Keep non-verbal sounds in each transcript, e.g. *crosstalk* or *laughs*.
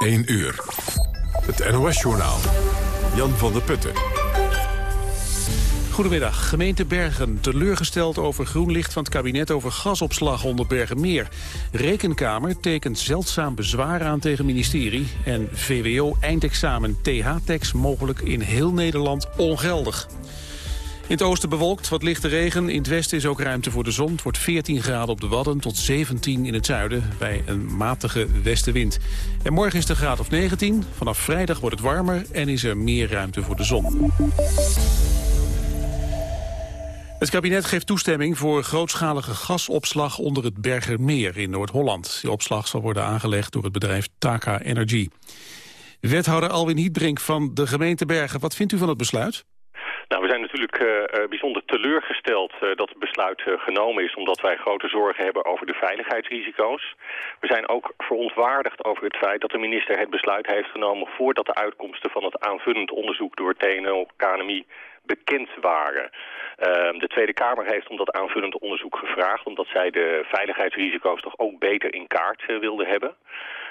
1 uur. Het NOS-journaal. Jan van der Putten. Goedemiddag. Gemeente Bergen teleurgesteld over groen licht van het kabinet over gasopslag onder Bergenmeer. Rekenkamer tekent zeldzaam bezwaar aan tegen ministerie. En VWO eindexamen TH-tex mogelijk in heel Nederland ongeldig. In het oosten bewolkt, wat lichte regen. In het westen is ook ruimte voor de zon. Het wordt 14 graden op de Wadden tot 17 in het zuiden... bij een matige westenwind. En morgen is een graad of 19. Vanaf vrijdag wordt het warmer en is er meer ruimte voor de zon. Het kabinet geeft toestemming voor grootschalige gasopslag onder het Bergermeer in Noord-Holland. Die opslag zal worden aangelegd door het bedrijf Taka Energy. Wethouder Alwin Hietbrink van de gemeente Bergen, wat vindt u van het besluit? Nou, we zijn natuurlijk uh, bijzonder teleurgesteld uh, dat het besluit genomen is... omdat wij grote zorgen hebben over de veiligheidsrisico's. We zijn ook verontwaardigd over het feit dat de minister het besluit heeft genomen... voordat de uitkomsten van het aanvullend onderzoek door TNO, KNMI bekend waren. Ehm, de Tweede Kamer heeft om dat aanvullend onderzoek gevraagd... omdat zij de veiligheidsrisico's toch ook beter in kaart wilden hebben.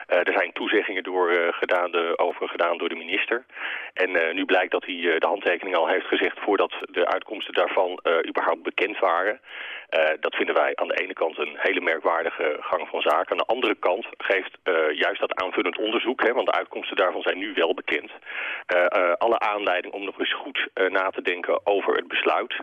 Uh, er zijn toezeggingen door, uh, gedaan over gedaan door de minister. En uh, nu blijkt dat hij de handtekening al heeft gezegd... voordat de uitkomsten daarvan überhaupt bekend waren. dat vinden wij aan de ene kant een hele merkwaardige gang van zaken. Aan de andere kant geeft juist dat aanvullend onderzoek... Hè, want de uitkomsten daarvan zijn nu wel bekend... alle aanleiding om nog eens goed na te denken over het besluit...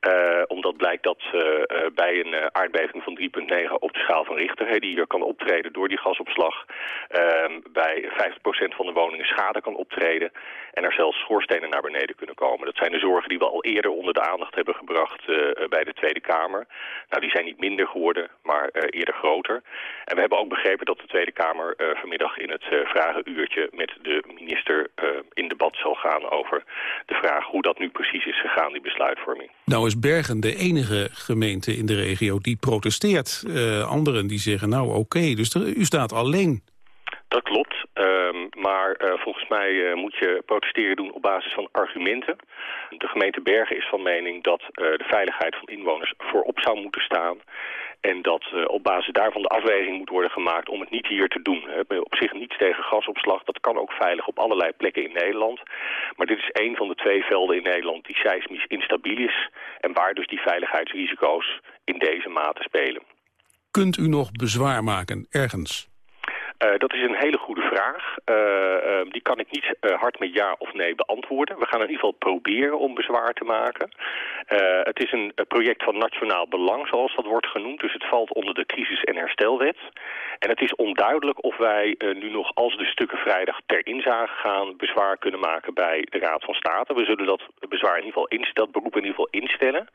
Uh, omdat blijkt dat uh, uh, bij een aardbeving van 3,9 op de schaal van Richter... die hier kan optreden door die gasopslag... Ehm, bij 50% van de woningen schade kan optreden... en er zelfs schoorstenen naar beneden kunnen komen. Dat zijn de zorgen die we al eerder onder de aandacht hebben gebracht bij de Tweede Kamer. Nou, die zijn niet minder geworden, maar eerder groter. En we hebben ook begrepen dat de Tweede Kamer vanmiddag in het vragenuurtje... met de minister in debat zal gaan over de vraag hoe dat nu precies is gegaan, die besluitvorming. Nou is Bergen de enige gemeente in de regio die protesteert. Uh, anderen die zeggen, nou oké, dus u staat alleen. Dat klopt, um, maar uh, volgens mij uh, moet je protesteren doen op basis van argumenten. De gemeente Bergen is van mening dat de veiligheid van inwoners voorop zou moeten staan. En dat uh, op basis daarvan de afweging moet worden gemaakt om het niet hier te doen. Hebben op zich niets tegen gasopslag. Dat kan ook veilig op allerlei plekken in Nederland. Maar dit is een van de twee velden in Nederland die seismisch instabiel is. En waar dus die veiligheidsrisico's in deze mate spelen. Kunt u nog bezwaar maken ergens? Uh, dat is een hele goede vraag. Uh, uh, die kan ik niet hard met ja of nee beantwoorden. We gaan in ieder geval proberen om bezwaar te maken. het is een project van nationaal belang, zoals dat wordt genoemd. Dus het valt onder de crisis- en herstelwet. En het is onduidelijk of wij nu nog, als de stukken vrijdag ter inzage gaan... bezwaar kunnen maken bij de Raad van State. We zullen dat bezwaar in ieder geval dat beroep in ieder geval instellen.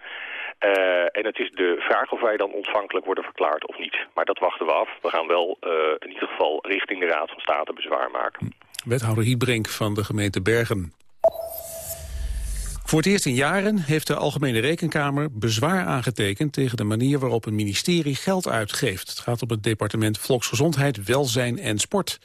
en het is de vraag of wij dan ontvankelijk worden verklaard of niet. Maar dat wachten we af. We gaan wel in ieder geval richting de Raad van State bezwaar maken. Wethouder Hietbrink van de gemeente Bergen. Voor het eerst in jaren heeft de Algemene Rekenkamer bezwaar aangetekend tegen de manier waarop een ministerie geld uitgeeft. Het gaat om het departement Volksgezondheid, Welzijn en Sport.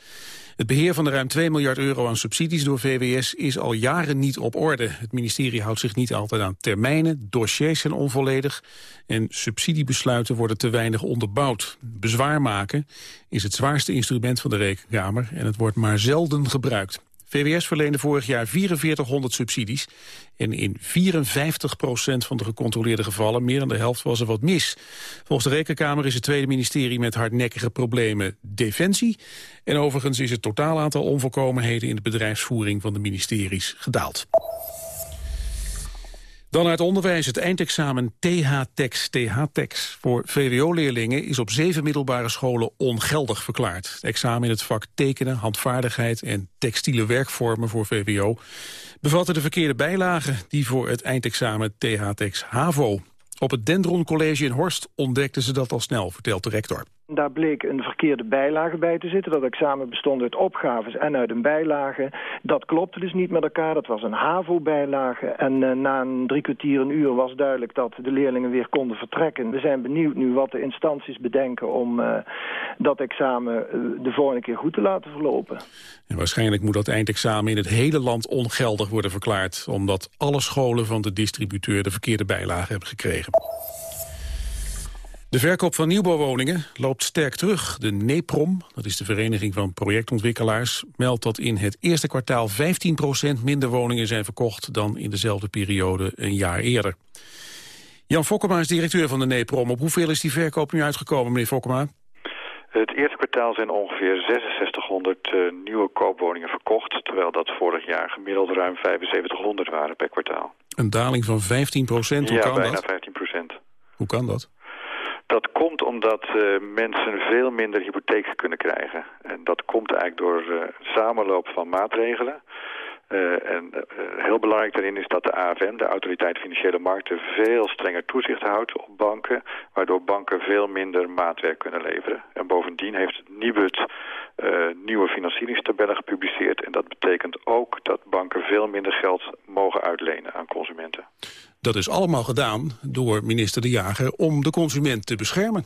Het beheer van de ruim 2 miljard euro aan subsidies door VWS is al jaren niet op orde. Het ministerie houdt zich niet altijd aan termijnen, dossiers zijn onvolledig en subsidiebesluiten worden te weinig onderbouwd. Bezwaar maken is het zwaarste instrument van de Rekenkamer en het wordt maar zelden gebruikt. VWS verleende vorig jaar 4400 subsidies. En in 54% van de gecontroleerde gevallen, meer dan de helft, was er wat mis. Volgens de Rekenkamer is het Tweede Ministerie met hardnekkige problemen Defensie. En overigens is het totaal aantal onvolkomenheden in de bedrijfsvoering van de ministeries gedaald. Dan uit onderwijs het eindexamen TH-TEX. TH-TEX voor VWO-leerlingen is op zeven middelbare scholen ongeldig verklaard. Het examen in het vak tekenen, handvaardigheid en textiele werkvormen voor VWO bevatten de verkeerde bijlagen die voor het eindexamen TH-TEX HAVO. Op het Dendron College in Horst ontdekten ze dat al snel, vertelt de rector. Daar bleek een verkeerde bijlage bij te zitten. Dat examen bestond uit opgaves en uit een bijlage. Dat klopte dus niet met elkaar. Dat was een HAVO-bijlage. En uh, na een drie kwartier, een uur was duidelijk dat de leerlingen weer konden vertrekken. We zijn benieuwd nu wat de instanties bedenken om uh, dat examen uh, de volgende keer goed te laten verlopen. En waarschijnlijk moet dat eindexamen in het hele land ongeldig worden verklaard. Omdat alle scholen van de distributeur de verkeerde bijlage hebben gekregen. De verkoop van nieuwbouwwoningen loopt sterk terug. De NEPROM, dat is de Vereniging van Projectontwikkelaars... meldt dat in het eerste kwartaal 15% minder woningen zijn verkocht... dan in dezelfde periode een jaar eerder. Jan Fokkema is directeur van de NEPROM. Op hoeveel is die verkoop nu uitgekomen, meneer Fokkema? Het eerste kwartaal zijn ongeveer 6600 uh, nieuwe koopwoningen verkocht... terwijl dat vorig jaar gemiddeld ruim 7500 waren per kwartaal. Een daling van 15 procent, hoe ja, kan bijna dat? 15 procent. Hoe kan dat? Dat komt omdat uh, mensen veel minder hypotheek kunnen krijgen. En dat komt eigenlijk door uh, samenloop van maatregelen. Uh, en heel belangrijk daarin is dat de AFM, de Autoriteit Financiële Markten, veel strenger toezicht houdt op banken, waardoor banken veel minder maatwerk kunnen leveren. En bovendien heeft Nibud nieuwe financieringstabellen gepubliceerd en dat betekent ook dat banken veel minder geld mogen uitlenen aan consumenten. Dat is allemaal gedaan door minister De Jager om de consument te beschermen.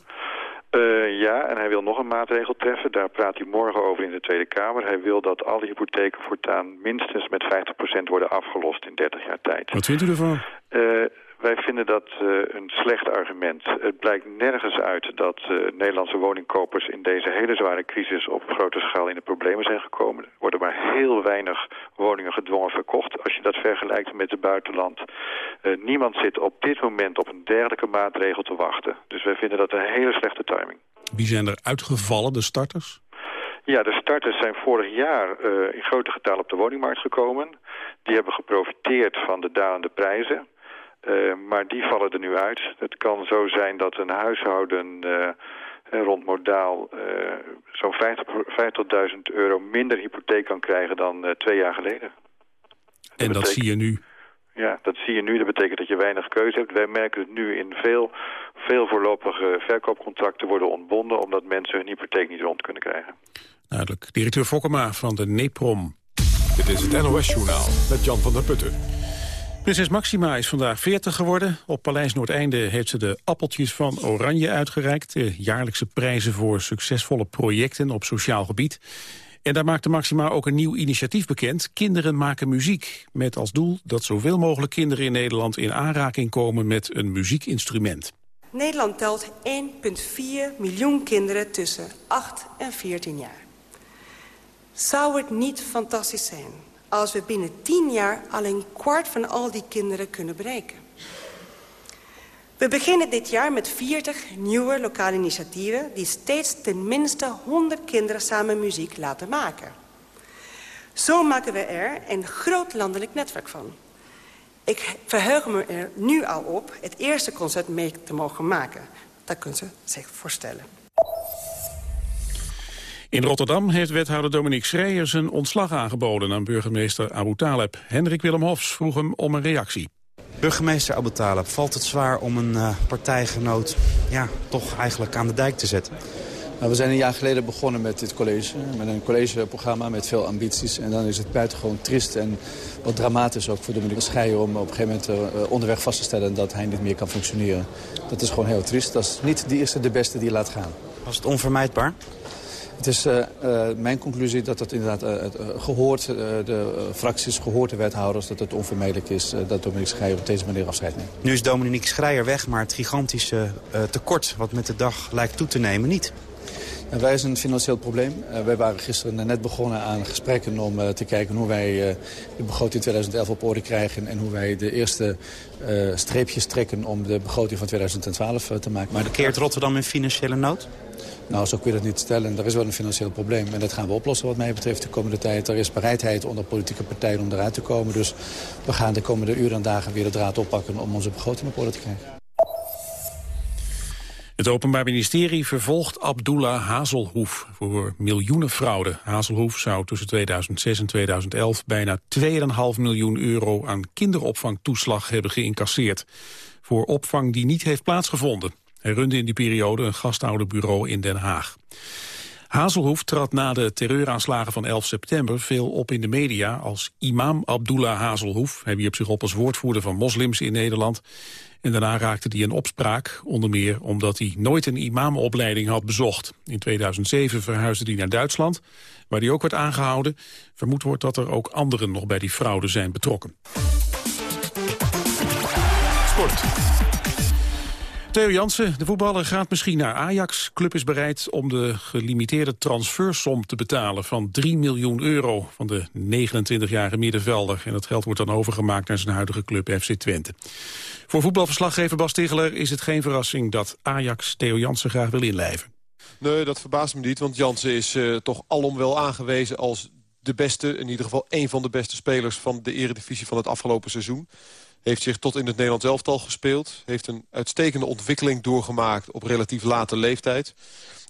Uh, ja, en hij wil nog een maatregel treffen. Daar praat hij morgen over in de Tweede Kamer. Hij wil dat alle hypotheken voortaan minstens met 50% worden afgelost in 30 jaar tijd. Wat vindt u ervan? Uh, wij vinden dat uh, een slecht argument. Het blijkt nergens uit dat uh, Nederlandse woningkopers in deze hele zware crisis op grote schaal in de problemen zijn gekomen. Er worden maar heel weinig woningen gedwongen verkocht. Als je dat vergelijkt met het buitenland. Uh, niemand zit op dit moment op een dergelijke maatregel te wachten. Dus wij vinden dat een hele slechte timing. Wie zijn er uitgevallen, de starters? Ja, de starters zijn vorig jaar in grote getal op de woningmarkt gekomen. Die hebben geprofiteerd van de dalende prijzen. Uh, maar die vallen er nu uit. Het kan zo zijn dat een huishouden uh, rond modaal uh, zo'n 50.000 euro minder hypotheek kan krijgen dan twee jaar geleden. Dat en dat betekent, zie je nu? Ja, dat zie je nu. Dat betekent dat je weinig keuze hebt. Wij merken het nu in veel, veel voorlopige verkoopcontracten worden ontbonden... omdat mensen hun hypotheek niet rond kunnen krijgen. Duidelijk. Directeur Fokkema van de NEPROM. Dit is het NOS Journaal met Jan van der Putten. Prinses Maxima is vandaag 40 geworden. Op Paleis Noordeinde heeft ze de appeltjes van Oranje uitgereikt. De jaarlijkse prijzen voor succesvolle projecten op sociaal gebied. En daar maakte Maxima ook een nieuw initiatief bekend. Kinderen maken muziek. Met als doel dat zoveel mogelijk kinderen in Nederland in aanraking komen met een muziekinstrument. Nederland telt 1,4 miljoen kinderen tussen 8 en 14 jaar. Zou het niet fantastisch zijn als we binnen tien jaar al een kwart van al die kinderen kunnen bereiken. We beginnen dit jaar met 40 nieuwe lokale initiatieven... die steeds ten minste 100 kinderen samen muziek laten maken. Zo maken we er een groot landelijk netwerk van. Ik verheug me er nu al op het eerste concert mee te mogen maken. Dat kunnen ze zich voorstellen. In Rotterdam heeft wethouder Dominique Schreier zijn ontslag aangeboden aan burgemeester Abu Taleb. Hendrik Willem Hofs vroeg hem om een reactie. Burgemeester Abu Taleb, valt het zwaar om een uh, partijgenoot ja, toch eigenlijk aan de dijk te zetten? Nou, we zijn een jaar geleden begonnen met dit college. Met een collegeprogramma met veel ambities. En dan is het buitengewoon triest en wat dramatisch ook voor Dominique Schreier... om op een gegeven moment uh, onderweg vast te stellen dat hij niet meer kan functioneren. Dat is gewoon heel triest. Dat is niet de eerste de beste die laat gaan. Was het onvermijdbaar? Het is uh, uh, mijn conclusie dat het inderdaad uh, gehoord, de fracties, gehoord de wethouders... dat het onvermijdelijk is dat Dominique Schreier op deze manier afscheid neemt. Nu is Dominique Schreier weg, maar het gigantische tekort... wat met de dag lijkt toe te nemen niet. En wij zijn een financieel probleem. Uh, wij waren gisteren net begonnen aan gesprekken om uh, te kijken hoe wij uh, de begroting 2011 op orde krijgen. En hoe wij de eerste streepjes trekken om de begroting van 2012 te maken. Maar keert Rotterdam in financiële nood? Nou, zo kun je dat niet stellen. Er is wel een financieel probleem. En dat gaan we oplossen wat mij betreft de komende tijd. Er is bereidheid onder politieke partijen om eruit te komen. Dus we gaan de komende uren en dagen weer de draad oppakken om onze begroting op orde te krijgen. Het Openbaar Ministerie vervolgt Abdullah Hazelhoef voor miljoenen fraude. Hazelhoef zou tussen 2006 en 2011 bijna 2,5 miljoen euro aan kinderopvangtoeslag hebben geïncasseerd. Voor opvang die niet heeft plaatsgevonden. Hij runde in die periode een gasthouderbureau in Den Haag. Hazelhoef trad na de terreuraanslagen van 11 september veel op in de media als imam Abdullah Hazelhoef. Hij wierp zich op als woordvoerder van moslims in Nederland. En daarna raakte hij in opspraak, onder meer omdat hij nooit een imamopleiding had bezocht. In 2007 verhuisde hij naar Duitsland, waar hij ook werd aangehouden. Vermoed wordt dat er ook anderen nog bij die fraude zijn betrokken. Sport. Theo Jansen, de voetballer, gaat misschien naar Ajax. Club is bereid om de gelimiteerde transfersom te betalen van 3 miljoen euro van de 29-jarige middenvelder. En dat geld wordt dan overgemaakt naar zijn huidige club FC Twente. Voor voetbalverslaggever Bas Ticheler is het geen verrassing dat Ajax Theo Jansen graag wil inlijven. Nee, dat verbaast me niet, want Jansen is uh, toch alom wel aangewezen als de beste, in ieder geval één van de beste spelers van de eredivisie van het afgelopen seizoen. Heeft zich tot in het Nederlands elftal gespeeld. Heeft een uitstekende ontwikkeling doorgemaakt op relatief late leeftijd.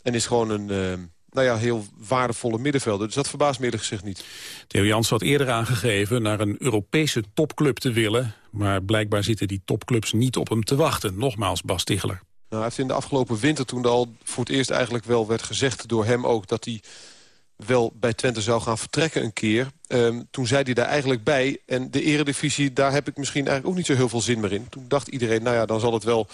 En is gewoon een... Uh, nou ja, heel waardevolle middenvelder. Dus dat verbaast me eerlijk gezegd niet. Theo Jans had eerder aangegeven naar een Europese topclub te willen. Maar blijkbaar zitten die topclubs niet op hem te wachten. Nogmaals, Bas Ticheler. Nou, hij heeft in de afgelopen winter toen al voor het eerst eigenlijk wel werd gezegd door hem ook... dat hij wel bij Twente zou gaan vertrekken een keer. Um, toen zei hij daar eigenlijk bij. En de eredivisie, daar heb ik misschien eigenlijk ook niet zo heel veel zin meer in. Toen dacht iedereen, nou ja, dan zal het wel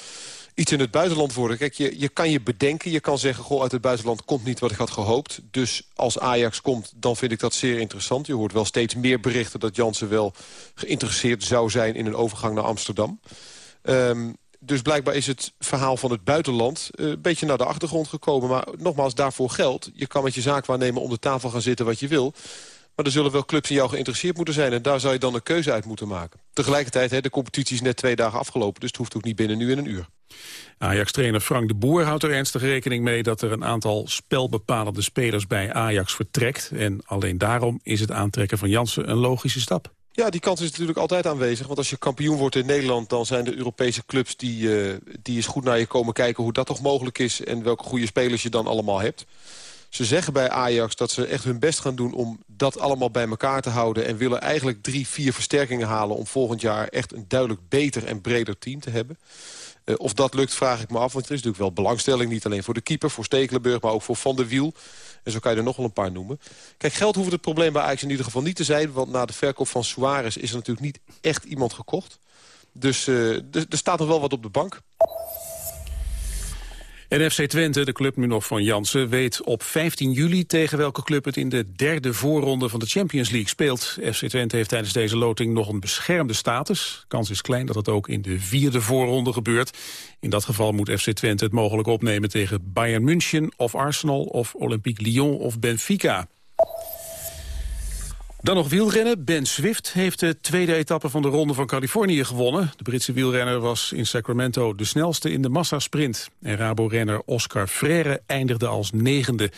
iets in het buitenland worden. Kijk, je, je kan je bedenken, je kan zeggen... goh, uit het buitenland komt niet wat ik had gehoopt. Dus als Ajax komt, dan vind ik dat zeer interessant. Je hoort wel steeds meer berichten dat Jansen wel geïnteresseerd zou zijn... in een overgang naar Amsterdam. Um, dus blijkbaar is het verhaal van het buitenland uh, een beetje naar de achtergrond gekomen. Maar nogmaals, daarvoor geldt. Je kan met je zaak waarnemen om de tafel gaan zitten wat je wil. Maar er zullen wel clubs in jou geïnteresseerd moeten zijn. En daar zou je dan een keuze uit moeten maken. Tegelijkertijd, hè, de competitie is net twee dagen afgelopen. Dus het hoeft ook niet binnen nu in een uur. Ajax-trainer Frank de Boer houdt er ernstig rekening mee... dat er een aantal spelbepalende spelers bij Ajax vertrekt. En alleen daarom is het aantrekken van Jansen een logische stap. Ja, die kans is natuurlijk altijd aanwezig. Want als je kampioen wordt in Nederland... dan zijn de Europese clubs die, uh, die eens goed naar je komen kijken... hoe dat toch mogelijk is en welke goede spelers je dan allemaal hebt. Ze zeggen bij Ajax dat ze echt hun best gaan doen om dat allemaal bij elkaar te houden... en willen eigenlijk drie, vier versterkingen halen... om volgend jaar echt een duidelijk beter en breder team te hebben. Uh, of dat lukt, vraag ik me af. Want er is natuurlijk wel belangstelling, niet alleen voor de keeper... voor Stekelenburg, maar ook voor Van der Wiel... En zo kan je er nog wel een paar noemen. Kijk, geld hoeft het probleem bij Ajax in ieder geval niet te zijn. Want na de verkoop van Suarez is er natuurlijk niet echt iemand gekocht. Dus uh, er staat nog wel wat op de bank. En FC Twente, de club nu nog van Jansen, weet op 15 juli tegen welke club het in de derde voorronde van de Champions League speelt. FC Twente heeft tijdens deze loting nog een beschermde status. Kans is klein dat het ook in de vierde voorronde gebeurt. In dat geval moet FC Twente het mogelijk opnemen tegen Bayern München of Arsenal of Olympique Lyon of Benfica. Dan nog wielrennen. Ben Swift heeft de tweede etappe van de Ronde van Californië gewonnen. De Britse wielrenner was in Sacramento de snelste in de massasprint. En Rabo-renner Oscar Freire eindigde als negende.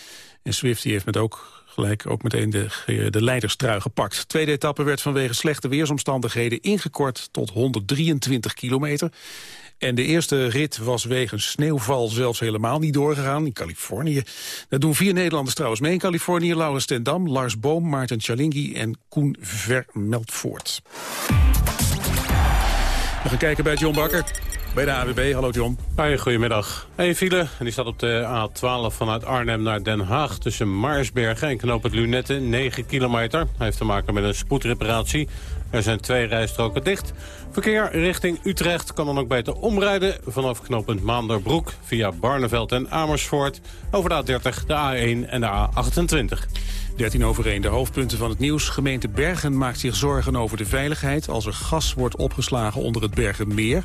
En Swift heeft met ook gelijk ook meteen de, de leiderstrui gepakt. tweede etappe werd vanwege slechte weersomstandigheden ingekort tot 123 kilometer. En de eerste rit was wegens sneeuwval zelfs helemaal niet doorgegaan in Californië. Dat doen vier Nederlanders trouwens mee in Californië. Laurens ten Dam, Lars Boom, Maarten Chalingi en Koen Vermeldvoort. We gaan kijken bij John Bakker. Bij de AWB, hallo John. Hoi, goedemiddag. Een file, die staat op de A12 vanuit Arnhem naar Den Haag... tussen Maarsbergen en Knoop het Lunette, 9 kilometer. Hij heeft te maken met een spoedreparatie. Er zijn twee rijstroken dicht. Verkeer richting Utrecht kan dan ook beter omrijden... vanaf knooppunt Maanderbroek via Barneveld en Amersfoort... over de A30, de A1 en de A28. 13 over 1, de hoofdpunten van het nieuws. Gemeente Bergen maakt zich zorgen over de veiligheid... als er gas wordt opgeslagen onder het Bergenmeer.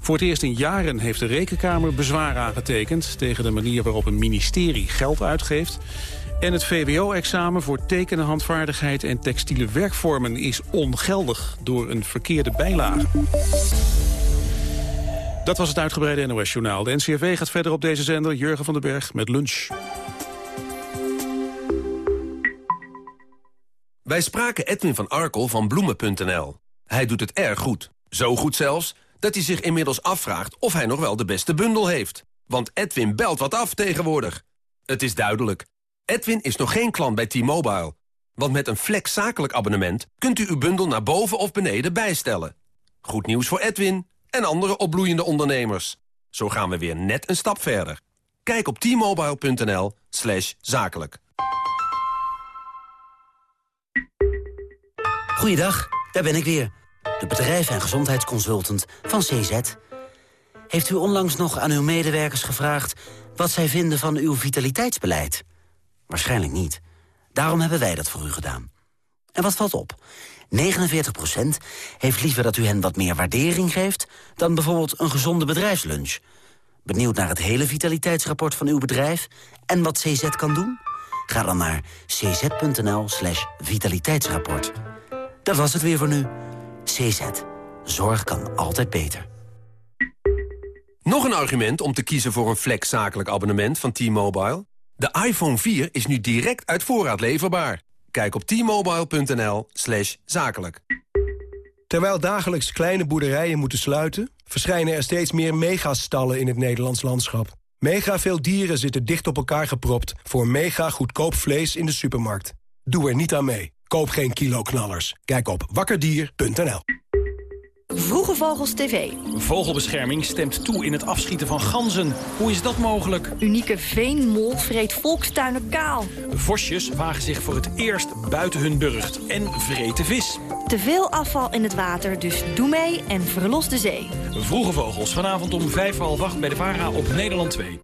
Voor het eerst in jaren heeft de Rekenkamer bezwaar aangetekend... tegen de manier waarop een ministerie geld uitgeeft. En het VWO-examen voor tekenenhandvaardigheid en textiele werkvormen is ongeldig door een verkeerde bijlage. Dat was het uitgebreide NOS-journaal. De NCRV gaat verder op deze zender. Jurgen van den Berg met lunch. Wij spraken Edwin van Arkel van Bloemen.nl. Hij doet het erg goed. Zo goed zelfs dat hij zich inmiddels afvraagt of hij nog wel de beste bundel heeft. Want Edwin belt wat af tegenwoordig. Het is duidelijk. Edwin is nog geen klant bij T-Mobile. Want met een flex zakelijk abonnement kunt u uw bundel naar boven of beneden bijstellen. Goed nieuws voor Edwin en andere opbloeiende ondernemers. Zo gaan we weer net een stap verder. Kijk op t-mobile.nl slash zakelijk. Goeiedag, daar ben ik weer. De bedrijf- en gezondheidsconsultant van CZ. Heeft u onlangs nog aan uw medewerkers gevraagd... wat zij vinden van uw vitaliteitsbeleid? Waarschijnlijk niet. Daarom hebben wij dat voor u gedaan. En wat valt op? 49% heeft liever dat u hen wat meer waardering geeft... dan bijvoorbeeld een gezonde bedrijfslunch. Benieuwd naar het hele vitaliteitsrapport van uw bedrijf en wat CZ kan doen? Ga dan naar cz.nl slash vitaliteitsrapport. Dat was het weer voor nu. CZ. Zorg kan altijd beter. Nog een argument om te kiezen voor een flex zakelijk abonnement van T-Mobile? De iPhone 4 is nu direct uit voorraad leverbaar. Kijk op t-mobile.nl slash zakelijk. Terwijl dagelijks kleine boerderijen moeten sluiten... verschijnen er steeds meer megastallen in het Nederlands landschap. Mega veel dieren zitten dicht op elkaar gepropt... voor mega goedkoop vlees in de supermarkt. Doe er niet aan mee. Koop geen kilo-knallers. Kijk op wakkerdier.nl. Vroege Vogels TV. Vogelbescherming stemt toe in het afschieten van ganzen. Hoe is dat mogelijk? Unieke veenmol vreet volkstuinen kaal. Vosjes wagen zich voor het eerst buiten hun burcht en vreten vis. Te veel afval in het water, dus doe mee en verlos de zee. Vroege Vogels, vanavond om vijf voor half acht bij de VARA op Nederland 2.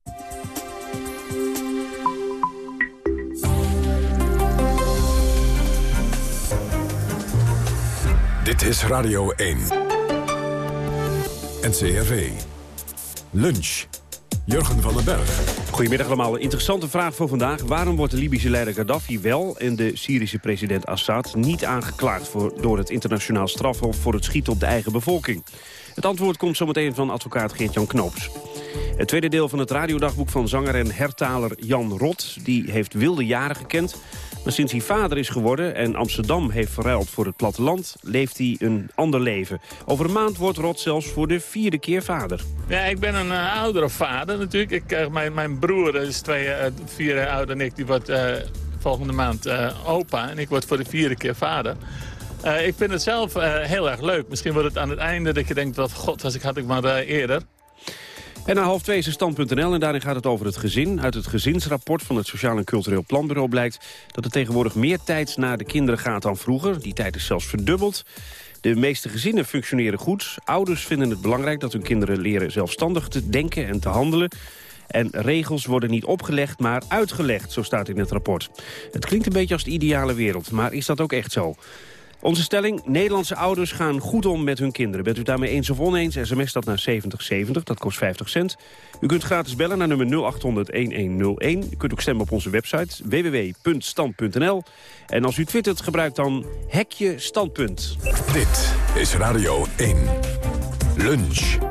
Dit is Radio 1. NCRV. Lunch. Jurgen van den Berg. Goedemiddag allemaal. Interessante vraag voor vandaag. Waarom wordt de Libische leider Gaddafi wel en de Syrische president Assad niet aangeklaagd voor, door het internationaal strafhof voor het schieten op de eigen bevolking? Het antwoord komt zometeen van advocaat Geert-Jan Knoops. Het tweede deel van het radiodagboek van zanger en hertaler Jan Rot... die heeft wilde jaren gekend. Maar sinds hij vader is geworden en Amsterdam heeft verruild voor het platteland... leeft hij een ander leven. Over een maand wordt Rot zelfs voor de vierde keer vader. Ja, ik ben een uh, oudere vader natuurlijk. Ik, uh, mijn, mijn broer is twee, uh, vier jaar ouder dan ik. Die wordt volgende maand opa en ik word voor de vierde keer vader. ik vind het zelf heel erg leuk. Misschien wordt het aan het einde dat je denkt... wat god, was ik, had ik maar eerder. En na half twee is stand.nl en daarin gaat het over het gezin. Uit het gezinsrapport van het Sociaal en Cultureel Planbureau blijkt... dat er tegenwoordig meer tijd naar de kinderen gaat dan vroeger. Die tijd is zelfs verdubbeld. De meeste gezinnen functioneren goed. Ouders vinden het belangrijk dat hun kinderen leren zelfstandig te denken en te handelen. En regels worden niet opgelegd, maar uitgelegd, zo staat in het rapport. Het klinkt een beetje als de ideale wereld, maar is dat ook echt zo? Onze stelling, Nederlandse ouders gaan goed om met hun kinderen. Bent u daarmee eens of oneens, sms dat naar 7070, dat kost 50 cent. U kunt gratis bellen naar nummer 0800-1101. U kunt ook stemmen op onze website www.stand.nl. En als u twittert, gebruik dan hekje standpunt. Dit is Radio 1. Lunch.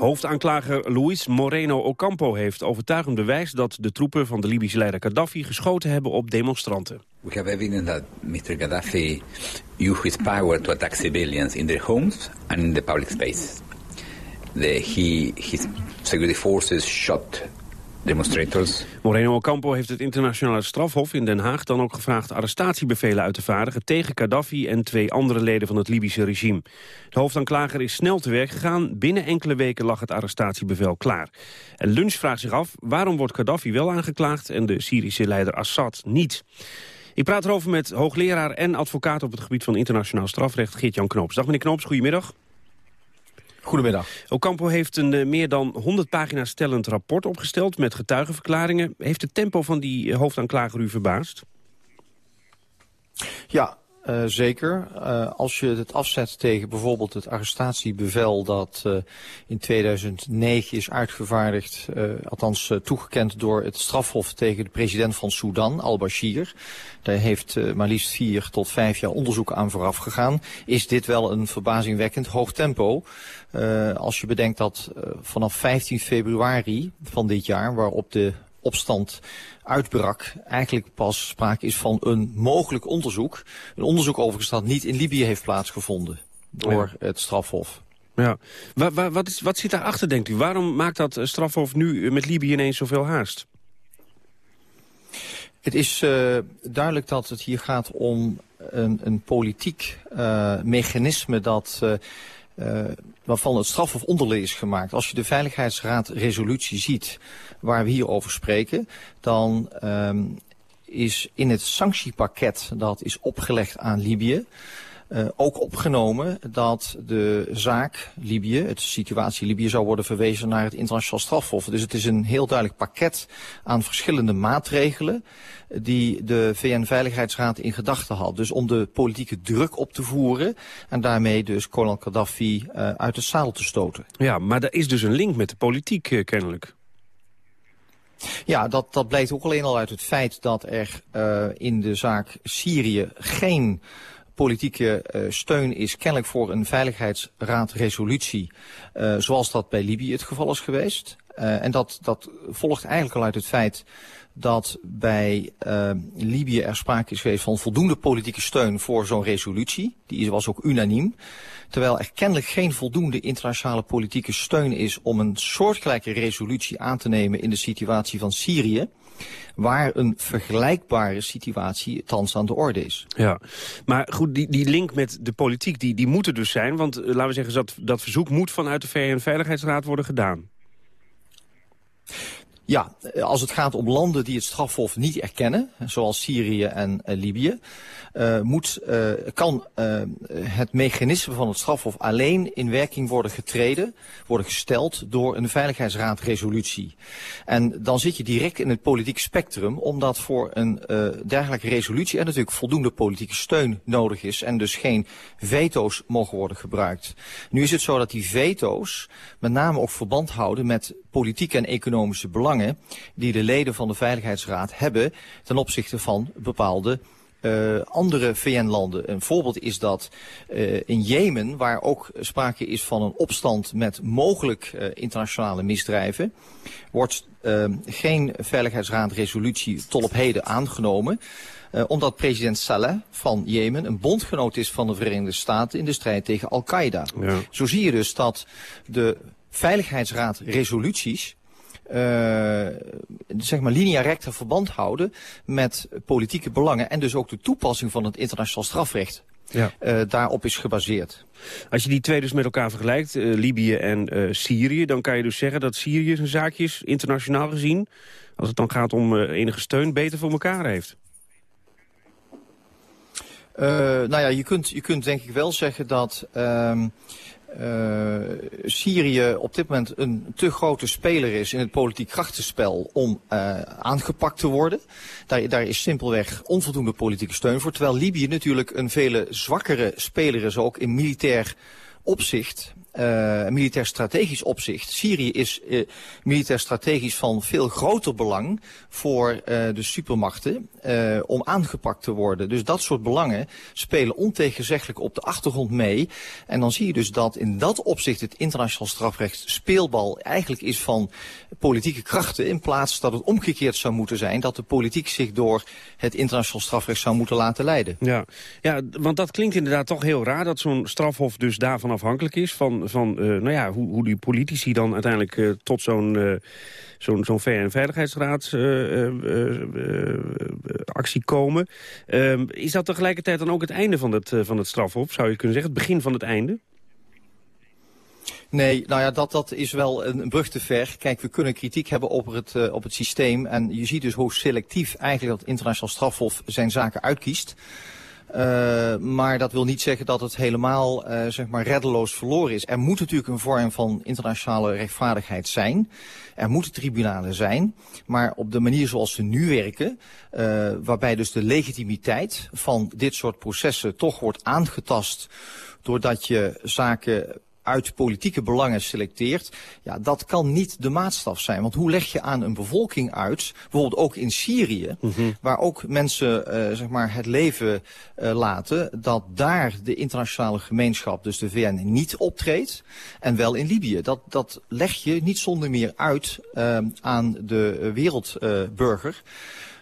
Hoofdaanklager Luis Moreno Ocampo heeft overtuigend bewijs dat de troepen van de Libische leider Gaddafi geschoten hebben op demonstranten. We have evidence that Mr. Gaddafi used his power to attack civilians in their homes and in the public space. The, he, his security forces shot demonstrators. Moreno Ocampo heeft het internationale strafhof in Den Haag dan ook gevraagd arrestatiebevelen uit te vaardigen tegen Gaddafi en twee andere leden van het Libische regime. De hoofdaanklager is snel te werk gegaan. Binnen enkele weken lag het arrestatiebevel klaar. En Lunch vraagt zich af waarom wordt Gaddafi wel aangeklaagd en de Syrische leider Assad niet. Ik praat erover met hoogleraar en advocaat op het gebied van internationaal strafrecht Geert-Jan Knoops. Dag meneer Knoops, goedemiddag. Goedemiddag. Ocampo heeft een uh, meer dan 100 pagina's stellend rapport opgesteld met getuigenverklaringen. Heeft het tempo van die uh, hoofdaanklager u verbaasd? Ja, uh, zeker. Uh, als je het afzet tegen bijvoorbeeld het arrestatiebevel dat uh, in 2009 is uitgevaardigd, althans toegekend door het strafhof tegen de president van Sudan, al-Bashir. Daar heeft maar liefst vier tot vijf jaar onderzoek aan vooraf gegaan. Is dit wel een verbazingwekkend hoog tempo? als je bedenkt dat vanaf 15 februari van dit jaar, waarop de opstand uitbrak, eigenlijk pas sprake is van een mogelijk onderzoek. Een onderzoek overigens dat niet in Libië heeft plaatsgevonden door ja. het strafhof. Ja. Wat, wat, wat, is, wat zit daarachter, denkt u? Waarom maakt dat strafhof nu met Libië ineens zoveel haast? Het is uh, duidelijk dat het hier gaat om een, een politiek uh, mechanisme dat... Uh, uh, waarvan het strafhof onderling is gemaakt. Als je de Veiligheidsraad resolutie ziet waar we hier over spreken, dan um, is in het sanctiepakket dat is opgelegd aan Libië, uh, ook opgenomen dat de zaak Libië, de situatie Libië, zou worden verwezen naar het internationaal strafhof. Dus het is een heel duidelijk pakket aan verschillende maatregelen die de VN-veiligheidsraad in gedachten had. Dus om de politieke druk op te voeren en daarmee dus kolonel Gaddafi uh, uit de zaal te stoten. Ja, maar er is dus een link met de politiek uh, kennelijk. Ja, dat, dat blijkt ook alleen al uit het feit dat er in de zaak Syrië geen politieke uh, steun is kennelijk voor een veiligheidsraadresolutie uh, zoals dat bij Libië het geval is geweest. Uh, en dat, dat volgt eigenlijk al uit het feit dat bij Libië er sprake is geweest van voldoende politieke steun voor zo'n resolutie. Die was ook unaniem. Terwijl er kennelijk geen voldoende internationale politieke steun is om een soortgelijke resolutie aan te nemen in de situatie van Syrië waar een vergelijkbare situatie thans aan de orde is. Ja, maar goed, die, die link met de politiek, die, die moet er dus zijn. Want uh, laten we zeggen, dat, dat verzoek moet vanuit de VN-veiligheidsraad worden gedaan. Ja, als het gaat om landen die het strafhof niet erkennen, zoals Syrië en uh, Libië, uh, moet, uh, kan het mechanisme van het strafhof alleen in werking worden getreden, worden gesteld door een veiligheidsraadresolutie. En dan zit je direct in het politiek spectrum, omdat voor een dergelijke resolutie er natuurlijk voldoende politieke steun nodig is en dus geen veto's mogen worden gebruikt. Nu is het zo dat die veto's met name ook verband houden met politieke en economische belangen die de leden van de Veiligheidsraad hebben ten opzichte van bepaalde uh, andere VN-landen. Een voorbeeld is dat uh, in Jemen, waar ook sprake is van een opstand met mogelijk uh, internationale misdrijven, wordt geen Veiligheidsraadresolutie tot op heden aangenomen. Omdat president Saleh van Jemen een bondgenoot is van de Verenigde Staten in de strijd tegen Al-Qaeda. Ja. Zo zie je dus dat de Veiligheidsraad resoluties uh, zeg maar linea recta verband houden met politieke belangen en dus ook de toepassing van het internationaal strafrecht. Ja. Uh, daarop is gebaseerd. Als je die twee dus met elkaar vergelijkt, uh, Libië en Syrië... dan kan je dus zeggen dat Syrië zijn zaakjes internationaal gezien... als het dan gaat om enige steun, beter voor elkaar heeft. nou ja, je kunt, je kunt denk ik wel zeggen dat... Uh, uh, Syrië op dit moment een te grote speler is in het politiek krachtenspel om uh, aangepakt te worden. Daar, daar is simpelweg onvoldoende politieke steun voor. Terwijl Libië natuurlijk een vele zwakkere speler is ook in militair opzicht uh, militair strategisch opzicht. Syrië is uh, militair strategisch van veel groter belang voor uh, de supermachten om aangepakt te worden. Dus dat soort belangen spelen ontegenzeggelijk op de achtergrond mee. En dan zie je dus dat in dat opzicht het internationaal strafrecht speelbal eigenlijk is van politieke krachten. In plaats dat het omgekeerd zou moeten zijn dat de politiek zich door het internationaal strafrecht zou moeten laten leiden. Ja, ja want dat klinkt inderdaad toch heel raar dat zo'n strafhof dus daarvan afhankelijk is. Van van, uh, nou ja, hoe, hoe die politici dan uiteindelijk uh, tot zo'n uh, zo'n zo'n VN-veiligheidsraadsactie komen. Ehm, is dat tegelijkertijd dan ook het einde van het, van het strafhof, zou je kunnen zeggen? Het begin van het einde? Nee, nou ja, dat, dat is wel een brug te ver. Kijk, we kunnen kritiek hebben op het, op het systeem. En je ziet dus hoe selectief eigenlijk dat internationaal strafhof zijn zaken uitkiest. Uh, maar dat wil niet zeggen dat het helemaal uh, zeg maar reddeloos verloren is. Er moet natuurlijk een vorm van internationale rechtvaardigheid zijn. Er moeten tribunalen zijn. Maar op de manier zoals ze nu werken, uh, waarbij dus de legitimiteit van dit soort processen toch wordt aangetast doordat je zaken uit politieke belangen selecteert, ja, dat kan niet de maatstaf zijn. Want hoe leg je aan een bevolking uit, bijvoorbeeld ook in Syrië, mm -hmm. waar ook mensen uh, zeg maar het leven uh, laten, dat daar de internationale gemeenschap, dus de VN, niet optreedt, en wel in Libië. Dat, dat leg je niet zonder meer uit uh, aan de wereldburger.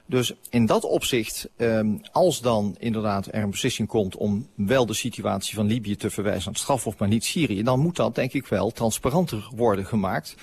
Dus in dat opzicht, um, als dan inderdaad er een beslissing komt om wel de situatie van Libië te verwijzen aan het strafhof, maar niet Syrië, dan moet dat denk ik wel transparanter worden gemaakt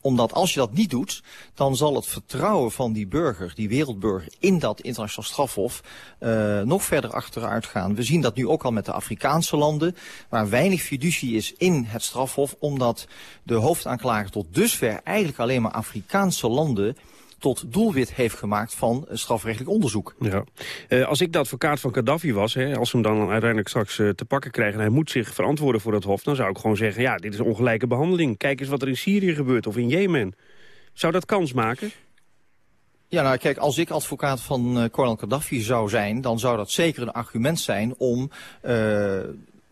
omdat als je dat niet doet, dan zal het vertrouwen van die burger, die wereldburger, in dat internationaal strafhof uh, nog verder achteruit gaan. We zien dat nu ook al met de Afrikaanse landen, waar weinig fiducie is in het strafhof, omdat de hoofdaanklager tot dusver eigenlijk alleen maar Afrikaanse landen tot doelwit heeft gemaakt van strafrechtelijk onderzoek. Ja. Uh, als ik de advocaat van Gaddafi was, hè, als we hem dan uiteindelijk straks uh, te pakken krijgen... en hij moet zich verantwoorden voor dat hof, dan zou ik gewoon zeggen... ja, dit is ongelijke behandeling. Kijk eens wat er in Syrië gebeurt of in Jemen. Zou dat kans maken? Ja, nou kijk, als ik advocaat van uh, Colonel Gaddafi zou zijn... dan zou dat zeker een argument zijn om uh,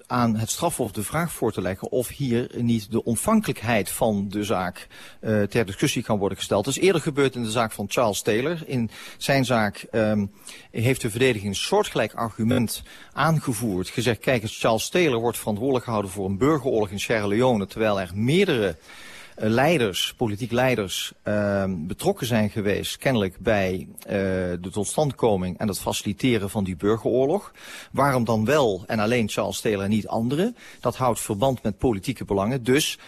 aan het strafhof de vraag voor te leggen... of hier niet de ontvankelijkheid van de zaak uh, ter discussie kan worden gesteld. Dat is eerder gebeurd in de zaak van Charles Taylor. In zijn zaak um, heeft de verdediging een soortgelijk argument aangevoerd. Gezegd, kijk eens, Charles Taylor wordt verantwoordelijk gehouden voor een burgeroorlog in Sierra Leone... terwijl er meerdere leiders, politiek leiders, uh, betrokken zijn geweest... kennelijk bij uh, de totstandkoming en het faciliteren van die burgeroorlog. Waarom dan wel en alleen Charles Taylor en niet anderen? Dat houdt verband met politieke belangen. Dus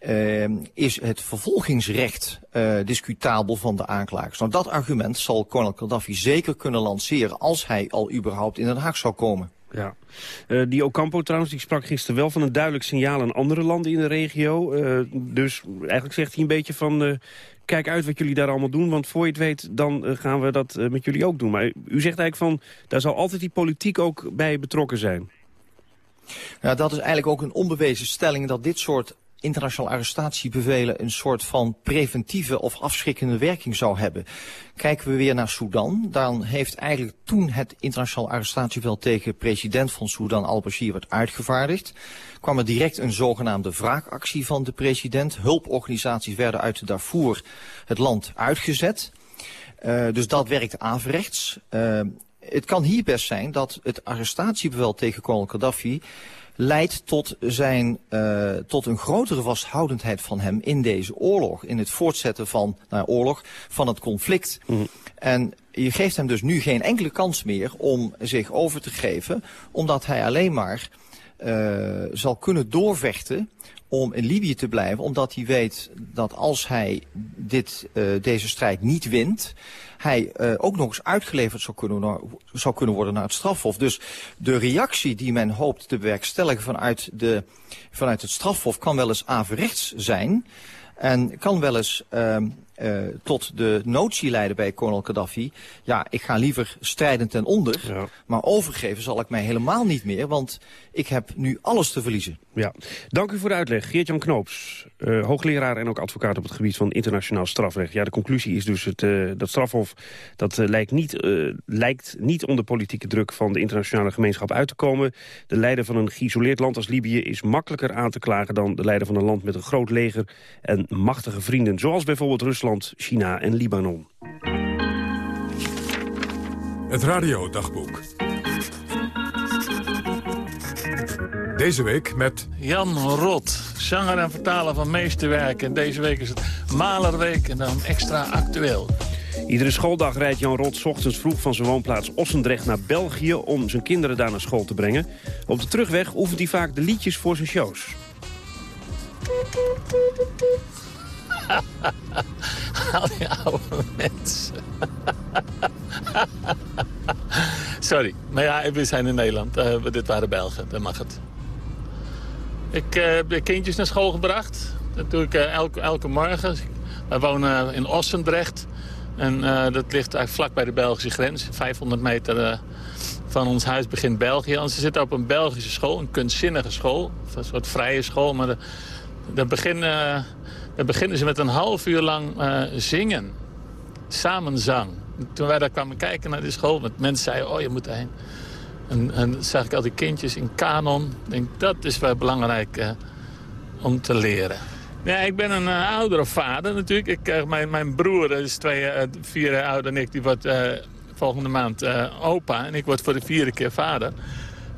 uh, is het vervolgingsrecht uh, discutabel van de aanklagers. Nou, dat argument zal Colonel Gaddafi zeker kunnen lanceren... als hij al überhaupt in Den Haag zou komen. Ja. Uh, die Ocampo trouwens, die sprak gisteren wel van een duidelijk signaal aan andere landen in de regio. Uh, dus eigenlijk zegt hij een beetje van, uh, kijk uit wat jullie daar allemaal doen. Want voor je het weet, dan gaan we dat met jullie ook doen. Maar u zegt eigenlijk van, daar zal altijd die politiek ook bij betrokken zijn. Ja, dat is eigenlijk ook een onbewezen stelling dat dit soort internationale arrestatiebevelen een soort van preventieve of afschrikkende werking zou hebben. Kijken we weer naar Sudan, dan heeft eigenlijk toen het internationaal arrestatiebevel tegen president van Sudan al-Bashir werd uitgevaardigd, kwam er direct een zogenaamde wraakactie van de president. Hulporganisaties werden uit Darfur het land uitgezet. Uh, dus dat werkt averechts. Uh, het kan hier best zijn dat het arrestatiebevel tegen kolonel Gaddafi leidt tot, zijn, uh, tot een grotere vasthoudendheid van hem in deze oorlog. In het voortzetten van, nou, oorlog, van het conflict. Mm. En je geeft hem dus nu geen enkele kans meer om zich over te geven, omdat hij alleen maar uh, zal kunnen doorvechten om in Libië te blijven, omdat hij weet dat als hij dit, uh, deze strijd niet wint, hij uh, ook nog eens uitgeleverd zou kunnen, zou kunnen worden naar het strafhof. Dus de reactie die men hoopt te bewerkstelligen vanuit, de, vanuit het strafhof kan wel eens averechts zijn. En kan wel eens uh, uh, tot de notie leiden bij kolonel Gaddafi. Ja, ik ga liever strijdend ten onder. Ja. Maar overgeven zal ik mij helemaal niet meer. Want ik heb nu alles te verliezen. Ja, dank u voor de uitleg. Geert-Jan Knoops, uh, hoogleraar en ook advocaat op het gebied van internationaal strafrecht. Ja, de conclusie is dus het, uh, dat strafhof dat lijkt, niet, lijkt niet onder politieke druk van de internationale gemeenschap uit te komen. De leider van een geïsoleerd land als Libië is makkelijker aan te klagen dan de leider van een land met een groot leger en machtige vrienden. Zoals bijvoorbeeld Rusland, China en Libanon. Het radiodagboek. Deze week met... Jan Rot, zanger en vertaler van meesterwerken. En deze week is het Malerweek en dan extra actueel. Iedere schooldag rijdt Jan Rot ochtends vroeg van zijn woonplaats Ossendrecht naar België... om zijn kinderen daar naar school te brengen. Op de terugweg oefent hij vaak de liedjes voor zijn shows. *laughs* Al die oude mensen. *laughs* Sorry, maar ja, we zijn in Nederland. Uh, dit waren Belgen, dan mag het. Ik uh, heb de kindjes naar school gebracht. Dat doe ik uh, elke, elke morgen. Wij wonen in Ossendrecht. En dat ligt eigenlijk vlak bij de Belgische grens. 500 meter van ons huis begint België. En ze zitten op een Belgische school, een kunstzinnige school. Een soort vrije school, maar daar beginnen dan beginnen ze met een half uur lang uh, zingen. Samenzang. Toen wij daar kwamen kijken naar de school, met mensen zeiden, oh je moet daarheen. En, en zag ik al die kindjes in kanon. Ik denk, dat is wel belangrijk uh, om te leren. Ja, ik ben een uh, oudere vader natuurlijk. Ik, mijn, mijn broer is twee, vier jaar ouder dan ik. Die wordt volgende maand opa. En ik word voor de vierde keer vader.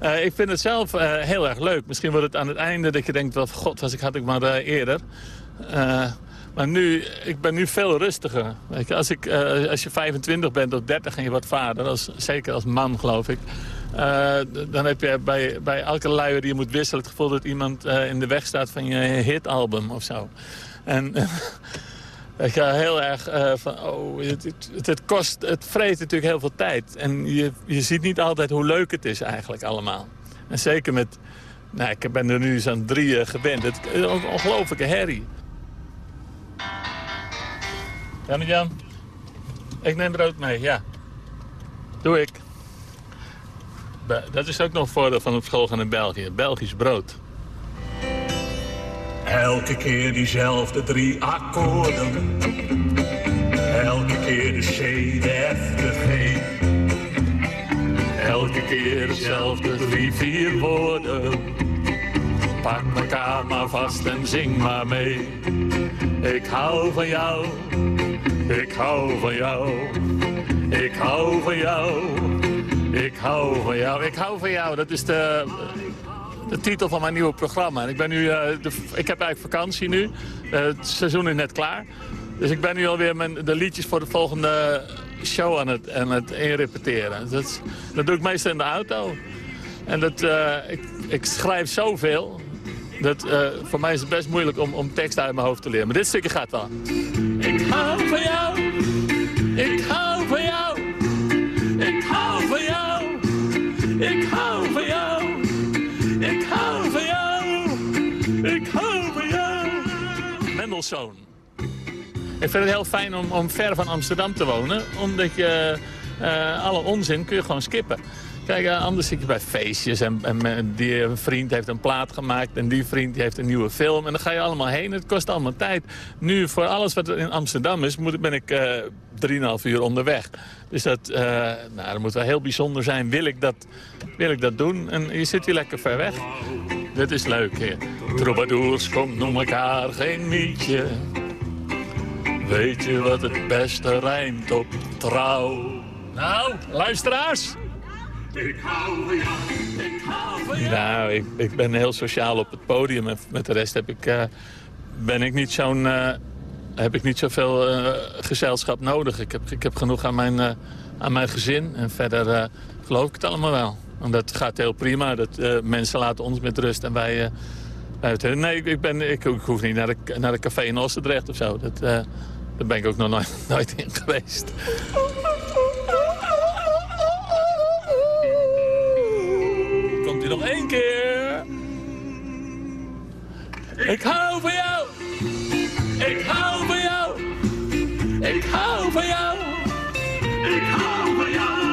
Uh, ik vind het zelf uh, heel erg leuk. Misschien wordt het aan het einde dat je denkt... Wel, god, was ik, had ik maar uh, eerder. Uh, maar nu, ik ben nu veel rustiger. Als, ik, uh, als je 25 bent of 30 en je wordt vader, als, zeker als man geloof ik... Uh, dan heb je bij, bij elke luier die je moet wisselen het gevoel dat iemand in de weg staat van je hitalbum of zo. En *laughs* ik ga heel erg van, oh, het, het, kost, het vreet natuurlijk heel veel tijd. En je, je ziet niet altijd hoe leuk het is eigenlijk allemaal. En zeker met, nou, ik ben er nu zo'n drie gewend. Het is een ongelofelijke herrie. Jan Jan. Ik neem brood mee, ja. Doe ik. Dat is ook nog een voordeel van op school gaan in België. Belgisch brood. Elke keer diezelfde drie akkoorden. Elke keer de C, de F, de G. Elke keer hetzelfde drie, vier woorden. Pak mekaar maar vast en zing maar mee. Ik hou van jou, ik hou van jou. Ik hou van jou, ik hou van jou. Ik hou van jou, dat is de, de titel van mijn nieuwe programma. En ik, ben nu, eh, de, ik heb eigenlijk vakantie nu. Eh, het seizoen is net klaar. Dus ik ben nu alweer mijn, de liedjes voor de volgende show aan het, aan het inrepeteren. Dat, dat doe ik meestal in de auto. En dat, eh, ik, ik schrijf zoveel. Dat, voor mij is het best moeilijk om, om tekst uit mijn hoofd te leren. Maar dit stukje gaat wel. Ik hou van jou. Ik Ik hou van jou. Ik hou van jou. Ik hou van jou. Mendelssohn. Ik vind het heel fijn om, om ver van Amsterdam te wonen. Omdat je eh, alle onzin kun je gewoon skippen. Kijk, eh, anders zit je bij feestjes en, en, die vriend heeft een plaat gemaakt... en die vriend heeft een nieuwe film. En dan ga je allemaal heen. Het kost allemaal tijd. Nu, voor alles wat in Amsterdam is, moet, ben ik eh 3,5 uur onderweg. Dus dat, eh, nou, dat moet wel heel bijzonder zijn. Wil ik, dat, wil ik dat doen? En je zit hier lekker ver weg. Dit is leuk, hè. Troubadours, komt noem elkaar geen mietje. Weet je wat het beste rijmt op trouw? Nou, luisteraars. Ik hou van ik hou van. Nou, ik, ik ben heel sociaal op het podium. En met de rest heb ik, eh, ben ik niet zo'n, eh, heb ik niet zoveel eh, gezelschap nodig. Ik heb, ik heb genoeg aan mijn, aan mijn gezin. En verder geloof ik het allemaal wel. En dat gaat heel prima. Dat, mensen laten ons met rust en wij... wij het- nee, ik, ben, ik, ik hoef niet naar de, naar de café in Oosterdrecht of zo. Dat, daar ben ik ook nog nooit, *laughs* nooit in geweest. Nog één keer? Ik hou van jou. Ik hou van jou. Ik hou van jou. Ik hou van jou.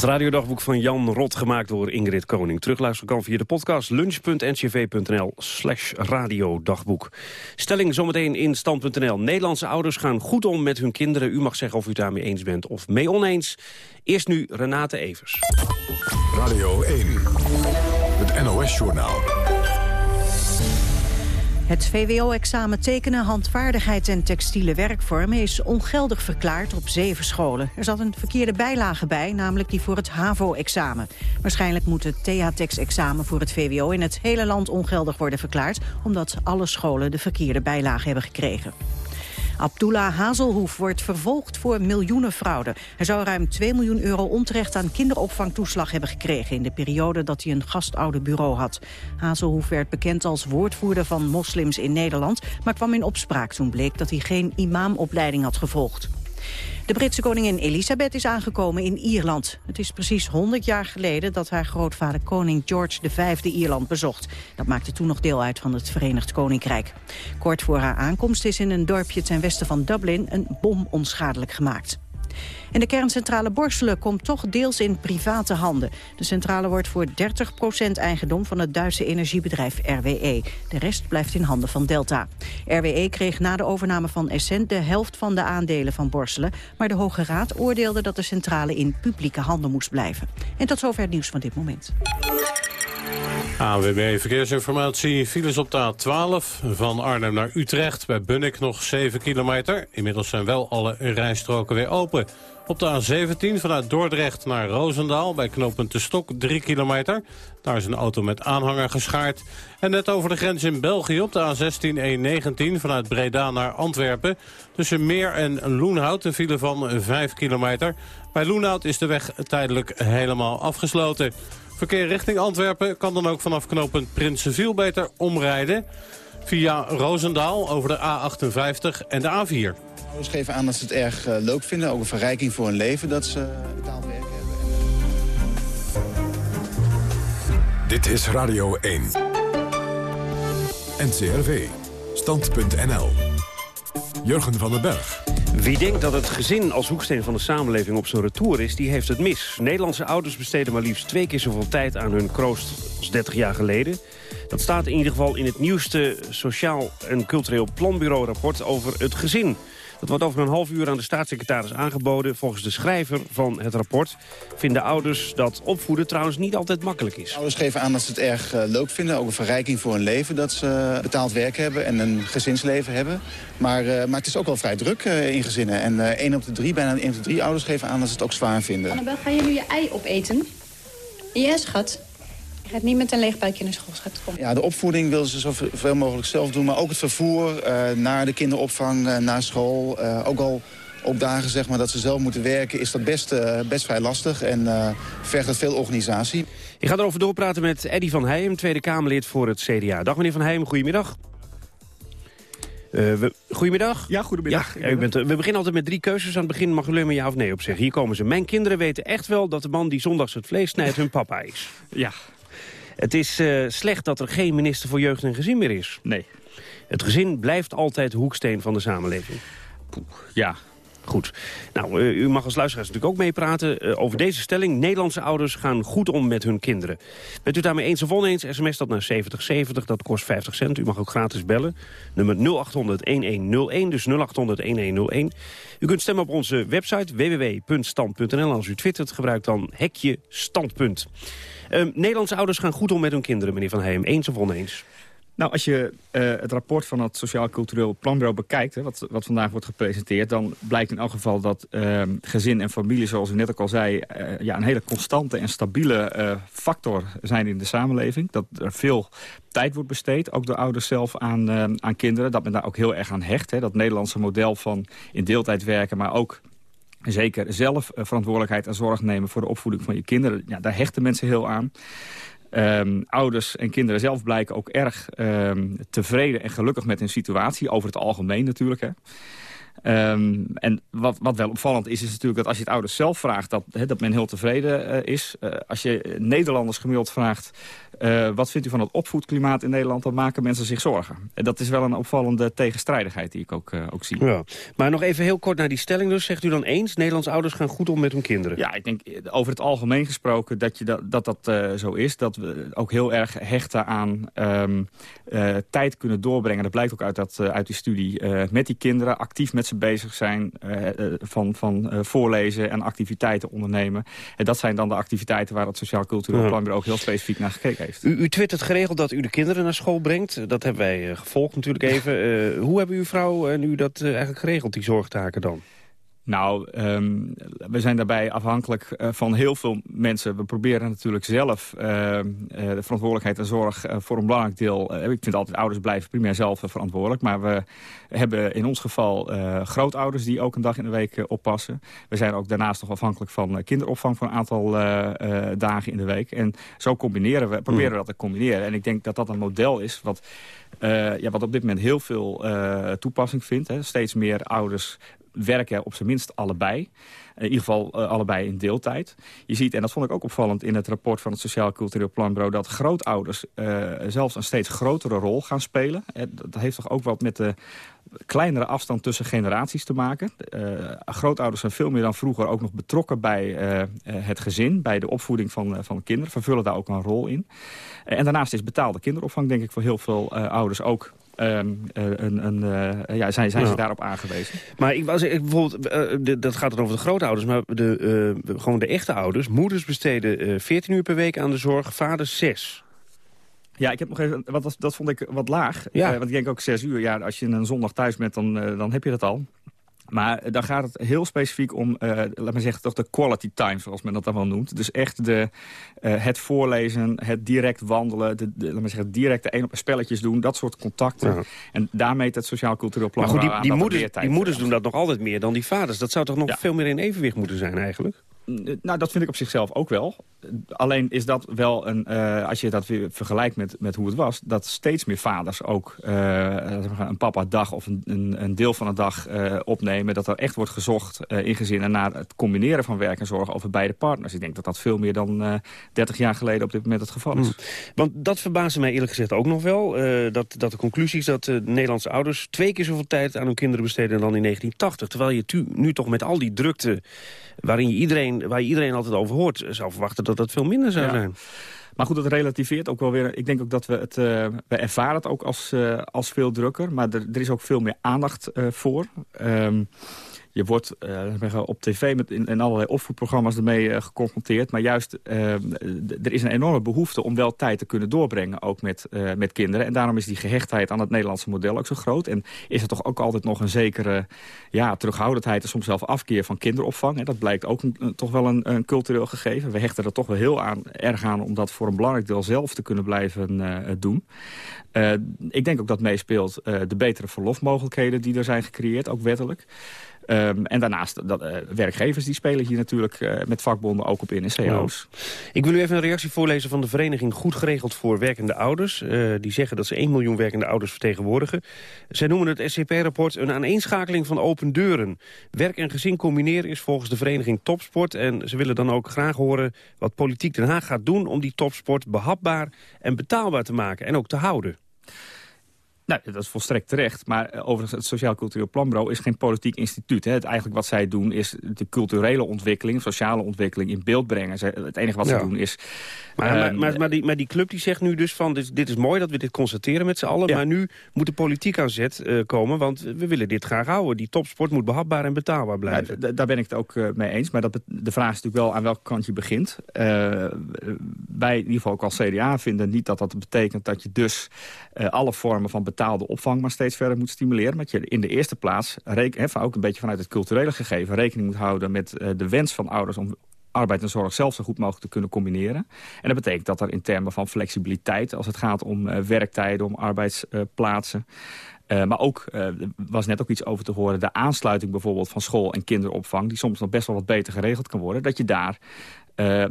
Het radiodagboek van Jan Rot, gemaakt door Ingrid Koning. Terugluisteren kan via de podcast lunch.ncv.nl slash radiodagboek. Stelling zometeen in stand.nl. Nederlandse ouders gaan goed om met hun kinderen. U mag zeggen of u daarmee eens bent of mee oneens. Eerst nu Renate Evers. Radio 1, het NOS-journaal. Het VWO-examen tekenen, handvaardigheid en textiele werkvormen is ongeldig verklaard op zeven scholen. Er zat een verkeerde bijlage bij, namelijk die voor het HAVO-examen. Waarschijnlijk moet het THTEX-examen voor het VWO in het hele land ongeldig worden verklaard, omdat alle scholen de verkeerde bijlage hebben gekregen. Abdullah Hazelhoef wordt vervolgd voor miljoenenfraude. Hij zou ruim 2 miljoen euro onterecht aan kinderopvangtoeslag hebben gekregen... in de periode dat hij een gastouderbureau had. Hazelhoef werd bekend als woordvoerder van moslims in Nederland... maar kwam in opspraak toen bleek dat hij geen imamopleiding had gevolgd. De Britse koningin Elisabeth is aangekomen in Ierland. Het is precies 100 jaar geleden dat haar grootvader koning George V Ierland bezocht. Dat maakte toen nog deel uit van het Verenigd Koninkrijk. Kort voor haar aankomst is in een dorpje ten westen van Dublin een bom onschadelijk gemaakt. En de kerncentrale Borselen komt toch deels in private handen. De centrale wordt voor 30% eigendom van het Duitse energiebedrijf RWE. De rest blijft in handen van Delta. RWE kreeg na de overname van Essent de helft van de aandelen van Borselen. Maar de Hoge Raad oordeelde dat de centrale in publieke handen moest blijven. En tot zover het nieuws van dit moment. ANWB Verkeersinformatie. Files op de A12 van Arnhem naar Utrecht. Bij Bunnik nog 7 kilometer. Inmiddels zijn wel alle rijstroken weer open. Op de A17 vanuit Dordrecht naar Roosendaal. Bij knooppunt De Stok 3 kilometer. Daar is een auto met aanhanger geschaard. En net over de grens in België op de A16 E19 vanuit Breda naar Antwerpen. Tussen Meer en Loenhout een file van 5 kilometer. Bij Loenhout is de weg tijdelijk helemaal afgesloten. Verkeer richting Antwerpen kan dan ook vanaf knooppunt Prinsenviel beter omrijden. Via Roosendaal over de A58 en de A4. Ouders geven aan dat ze het erg eh, leuk vinden. Ook een verrijking voor hun leven dat ze betaald werk hebben. Dit is Radio 1. NCRV. Stand.nl. Jurgen van den Berg. Wie denkt dat het gezin als hoeksteen van de samenleving op zijn retour is, die heeft het mis. Nederlandse ouders besteden maar liefst twee keer zoveel tijd aan hun kroost als 30 jaar geleden. Dat staat in ieder geval in het nieuwste Sociaal en Cultureel Planbureau rapport over het gezin. Dat wordt over een half uur aan de staatssecretaris aangeboden. Volgens de schrijver van het rapport vinden ouders dat opvoeden trouwens niet altijd makkelijk is. Ouders geven aan dat ze het erg uh, leuk vinden, ook een verrijking voor hun leven... dat ze betaald werk hebben en een gezinsleven hebben. Maar, uh, maar het is ook wel vrij druk uh, in gezinnen. En 1 op de 3, bijna 1 op de 3 ouders geven aan dat ze het ook zwaar vinden. Annabel, ga je nu je ei opeten? Ja, schat. Je gaat niet met een leeg buikje naar school, schat. Kom. Ja, de opvoeding willen ze zoveel mogelijk zelf doen. Maar ook het vervoer uh, naar de kinderopvang, uh, naar school. Uh, ook al op dagen zeg maar, dat ze zelf moeten werken... is dat best, best vrij lastig en vergt het veel organisatie. Ik ga erover doorpraten met Eddy van Heijem, Tweede Kamerlid voor het CDA. Dag meneer van Heijem, goedemiddag. Uh, we, goedemiddag. Ja, goedemiddag. Ja, u bent, we beginnen altijd met drie keuzes. Aan het begin mag u alleen maar ja of nee op zeggen. Hier komen ze. Mijn kinderen weten echt wel dat de man die zondags het vlees snijdt hun papa is. Ja. Het is uh, slecht dat er geen minister voor jeugd en gezin meer is. Nee. Het gezin blijft altijd de hoeksteen van de samenleving. Poeh, ja. Goed. Nou, uh, u mag als luisteraars natuurlijk ook meepraten uh, over deze stelling. Nederlandse ouders gaan goed om met hun kinderen. Bent u daarmee eens of oneens? SMS dat naar 7070, dat kost 50 cent. U mag ook gratis bellen. Nummer 0800-1101, dus 0800-1101. U kunt stemmen op onze website www.stand.nl. Als u twittert, gebruik dan hekje standpunt. Uh, Nederlandse ouders gaan goed om met hun kinderen, meneer Van Heijem. Eens of oneens? Nou, als je uh, het rapport van het Sociaal Cultureel Planbureau bekijkt... Hè, wat, wat vandaag wordt gepresenteerd... dan blijkt in elk geval dat uh, gezin en familie, zoals u net ook al zei... Uh, ja, een hele constante en stabiele factor zijn in de samenleving. Dat er veel tijd wordt besteed, ook door ouders zelf aan, aan kinderen. Dat men daar ook heel erg aan hecht. Hè, dat Nederlandse model van in deeltijd werken... maar ook zeker zelf verantwoordelijkheid en zorg nemen... voor de opvoeding van je kinderen. Ja, daar hechten mensen heel aan. Um, ouders en kinderen zelf blijken ook erg um, tevreden en gelukkig met hun situatie. Over het algemeen natuurlijk. Hè. Um, en wat, wat wel opvallend is, is natuurlijk dat als je het ouders zelf vraagt... dat, he, dat men heel tevreden uh, is. Uh, als je Nederlanders gemiddeld vraagt... Uh, wat vindt u van het opvoedklimaat in Nederland... dan maken mensen zich zorgen. En dat is wel een opvallende tegenstrijdigheid die ik ook, ook zie. Ja. Maar nog even heel kort naar die stelling dus. Zegt u dan eens, Nederlandse ouders gaan goed om met hun kinderen? Ja, ik denk over het algemeen gesproken dat je dat, dat, dat zo is. Dat we ook heel erg hechten aan um, tijd kunnen doorbrengen. Dat blijkt ook uit, dat, uit die studie. met die kinderen, actief met bezig zijn, uh, van, van uh, voorlezen en activiteiten ondernemen. En dat zijn dan de activiteiten waar het Sociaal Cultureel Planbureau ook heel specifiek naar gekeken heeft. U, u twittert geregeld dat u de kinderen naar school brengt. Dat hebben wij gevolgd natuurlijk even. *laughs* hoe hebben uw vrouw en u dat eigenlijk geregeld, die zorgtaken dan? Nou, um, we zijn daarbij afhankelijk uh, van heel veel mensen. We proberen natuurlijk zelf uh, uh, de verantwoordelijkheid en zorg voor een belangrijk deel... ik vind altijd ouders blijven primair zelf verantwoordelijk. Maar we hebben in ons geval grootouders die ook een dag in de week oppassen. We zijn ook daarnaast nog afhankelijk van kinderopvang voor een aantal dagen in de week. En zo combineren we, proberen we dat te combineren. En ik denk dat dat een model is wat... Ja, wat op dit moment heel veel toepassing vindt. Hè. Steeds meer ouders werken op zijn minst allebei. In ieder geval uh, allebei in deeltijd. Je ziet, en dat vond ik ook opvallend in het rapport van het Sociaal Cultureel Planbureau... dat grootouders uh, zelfs een steeds grotere rol gaan spelen. dat heeft toch ook wat met de kleinere afstand tussen generaties te maken. Uh, grootouders zijn veel meer dan vroeger ook nog betrokken bij het gezin... bij de opvoeding van, van kinderen, vervullen daar ook een rol in. en daarnaast is betaalde kinderopvang denk ik voor heel veel ouders ook Um, een, een, uh, ja, zijn, zijn ja. ze daarop aangewezen. Maar ik was ik, bijvoorbeeld, uh, de, dat gaat dan over de grootouders, maar de, uh, gewoon de echte ouders. Moeders besteden 14 uur per week aan de zorg, vaders 6. Ja, ik heb nog even, wat, dat vond ik wat laag. Ja. want ik denk ook 6 uur. Ja, als je een zondag thuis bent, dan, dan heb je dat al. Maar dan gaat het heel specifiek om, uh, laat maar zeggen, toch de quality time, zoals men dat dan wel noemt. Dus echt de, uh, het voorlezen, het direct wandelen, de, de, laat maar zeggen, direct een op spelletjes doen, dat soort contacten. Ja. En daarmee het Sociaal Cultureel Plan. Maar goed, die, die, moeders, die moeders doen dat nog altijd meer dan die vaders. Dat zou toch nog ja. veel meer in evenwicht moeten zijn eigenlijk? Nou, dat vind ik op zichzelf ook wel. Alleen is dat wel een, uh, als je dat weer vergelijkt met, met hoe het was... dat steeds meer vaders ook uh, een papa-dag of een, een, deel van een dag uh, opnemen. Dat er echt wordt gezocht in gezinnen naar het combineren van werk en zorg over beide partners. Ik denk dat dat veel meer dan 30 jaar geleden op dit moment het geval is. Mm. Want dat verbaasde mij eerlijk gezegd ook nog wel. dat, dat de conclusie is dat de Nederlandse ouders twee keer zoveel tijd aan hun kinderen besteden dan in 1980. Terwijl je nu toch met al die drukte waarin je iedereen, waar iedereen altijd over hoort... zou verwachten dat dat veel minder zou zijn. Maar goed, dat relativeert ook wel weer. Ik denk ook dat we het, uh, we ervaren het ook als, uh, als veel drukker. Maar er, er is ook veel meer aandacht uh, voor. Um, je wordt uh, op tv met in, allerlei opvoedprogramma's ermee uh, geconfronteerd. Maar juist, uh, er is een enorme behoefte om wel tijd te kunnen doorbrengen, ook met, met kinderen. En daarom is die gehechtheid aan het Nederlandse model ook zo groot. En is er toch ook altijd nog een zekere ja, terughoudendheid en soms zelf afkeer van kinderopvang. En dat blijkt ook een, toch wel een, een, cultureel gegeven. We hechten er toch wel heel aan, erg aan om dat voor een belangrijk deel zelf te kunnen blijven doen. ik denk ook dat meespeelt de betere verlofmogelijkheden die er zijn gecreëerd, ook wettelijk. Um, en daarnaast, dat, uh, werkgevers die spelen hier natuurlijk uh, met vakbonden ook op in en CO's. Ik wil u even een reactie voorlezen van de vereniging Goed Geregeld voor Werkende Ouders. Uh, die zeggen dat ze 1 miljoen werkende ouders vertegenwoordigen. Zij noemen het SCP-rapport een aaneenschakeling van open deuren. Werk en gezin combineren is volgens de vereniging topsport. En ze willen dan ook graag horen wat Politiek Den Haag gaat doen... om die topsport behapbaar en betaalbaar te maken en ook te houden. Nou, dat is volstrekt terecht. Maar uh, overigens, het Sociaal Cultureel Planbureau is geen politiek instituut. Hè. Het, eigenlijk wat zij doen is de culturele ontwikkeling, sociale ontwikkeling in beeld brengen. Zij, het enige wat ze doen is... Maar, uh, maar, maar, maar, die, maar die club die zegt nu dus van, dit, dit is mooi dat we dit constateren met z'n allen. Ja. Maar nu moet de politiek aan zet uh, komen, want we willen dit graag houden. Die topsport moet behapbaar en betaalbaar blijven. Ja, daar ben ik het ook mee eens. Maar dat, de vraag is natuurlijk wel aan welke kant je begint. wij, in ieder geval ook als CDA, vinden niet dat dat betekent dat je dus alle vormen van betaalde opvang maar steeds verder moet stimuleren. Maar dat je in de eerste plaats, reken, ook een beetje vanuit het culturele gegeven... rekening moet houden met uh, de wens van ouders om arbeid en zorg zelf zo goed mogelijk te kunnen combineren. En dat betekent dat er in termen van flexibiliteit... als het gaat om uh, werktijden, om arbeidsplaatsen... Uh, maar ook, uh, was net ook iets over te horen... de aansluiting bijvoorbeeld van school- en kinderopvang... die soms nog best wel wat beter geregeld kan worden... dat je, daar,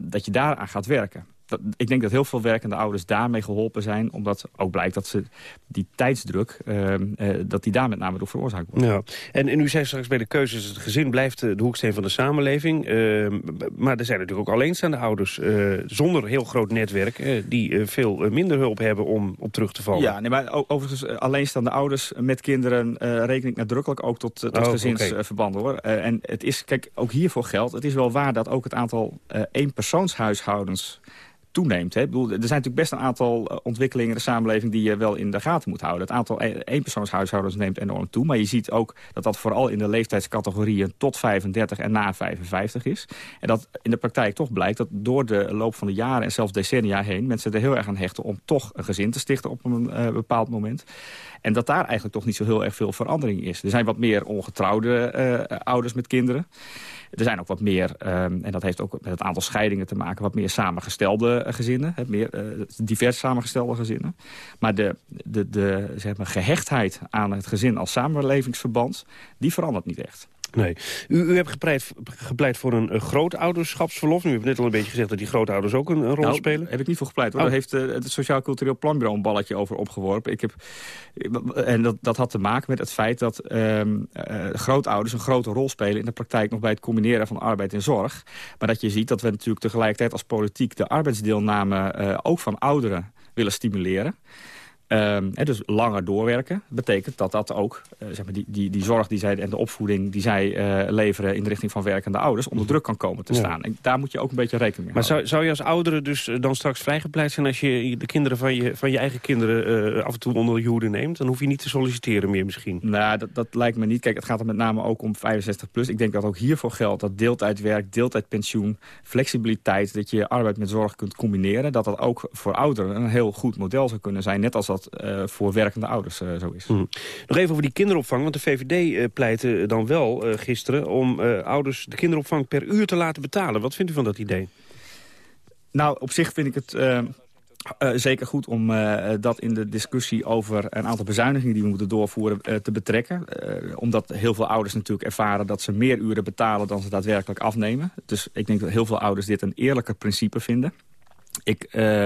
dat je daaraan gaat werken dat, ik denk dat heel veel werkende ouders daarmee geholpen zijn. Omdat ook blijkt dat ze die tijdsdruk, uh, uh, dat die daar met name door veroorzaakt wordt. Ja. En, en u zei straks bij de keuzes, het gezin blijft de hoeksteen van de samenleving. Uh, maar er zijn natuurlijk ook alleenstaande ouders zonder heel groot netwerk... die veel minder hulp hebben om op terug te vallen. Ja, nee, maar overigens alleenstaande ouders met kinderen reken ik nadrukkelijk ook tot, tot oh, gezinsverbanden. Okay. hoor. en het is, kijk, ook hiervoor geldt, het is wel waar dat ook het aantal eenpersoonshuishoudens toeneemt. Hè. Bedoel, er zijn natuurlijk best een aantal eh, ontwikkelingen in de samenleving... die je wel in de gaten moet houden. Het aantal e-, eenpersoonshuishoudens neemt enorm toe. Maar je ziet ook dat dat vooral in de leeftijdscategorieën... tot 35 en na 55 is. En dat in de praktijk toch blijkt dat door de loop van de jaren... en zelfs decennia heen mensen er heel erg aan hechten... om toch een gezin te stichten op een uh, bepaald moment. En dat daar eigenlijk toch niet zo heel erg veel verandering is. Er zijn wat meer ongetrouwde ouders met kinderen. Er zijn ook wat meer, um, en dat heeft ook met het aantal scheidingen te maken... wat meer samengestelde gezinnen, hè, meer uh, divers samengestelde gezinnen. Maar de, de, de zeg maar, gehechtheid aan het gezin als samenlevingsverband... die verandert niet echt. Nee. U, u hebt gepleit, gepleit voor een, een grootouderschapsverlof. Nu hebt net al een beetje gezegd dat die grootouders ook een, een rol nou, spelen. heb ik niet voor gepleit. Hoor. Oh. Daar heeft uh, het Sociaal Cultureel Planbureau een balletje over opgeworpen. Ik heb, en dat, dat had te maken met het feit dat um, uh, grootouders een grote rol spelen... in de praktijk nog bij het combineren van arbeid en zorg. Maar dat je ziet dat we natuurlijk tegelijkertijd als politiek... de arbeidsdeelname uh, ook van ouderen willen stimuleren. Um, dus langer doorwerken betekent dat dat ook uh, zeg maar die, die, die zorg die zij, en de opvoeding die zij uh, leveren in de richting van werkende ouders onder druk kan komen te staan. Ja. En daar moet je ook een beetje rekening mee maar houden. Maar zou, zou je als ouderen dus eh, dan straks vrijgepleit zijn als je de kinderen van je, van je eigen kinderen uh, af en toe onder je hoede neemt? Dan hoef je niet te solliciteren meer misschien. Nou, dat, dat lijkt me niet. Kijk, het gaat er met name ook om 65 plus. Ik denk dat ook hiervoor geldt dat deeltijdwerk, deeltijdpensioen, flexibiliteit, dat je arbeid met zorg kunt combineren, dat dat ook voor ouderen een heel goed model zou kunnen zijn. Net als dat dat uh, voor werkende ouders uh, zo is. Mm. Nog even over die kinderopvang, want de VVD uh, pleitte dan wel gisteren... om ouders de kinderopvang per uur te laten betalen. Wat vindt u van dat idee? Nou, op zich vind ik het Uh, zeker goed om uh, dat in de discussie over een aantal bezuinigingen die we moeten doorvoeren uh, te betrekken. omdat heel veel ouders natuurlijk ervaren dat ze meer uren betalen dan ze daadwerkelijk afnemen. Dus ik denk dat heel veel ouders dit een eerlijker principe vinden. Ik uh,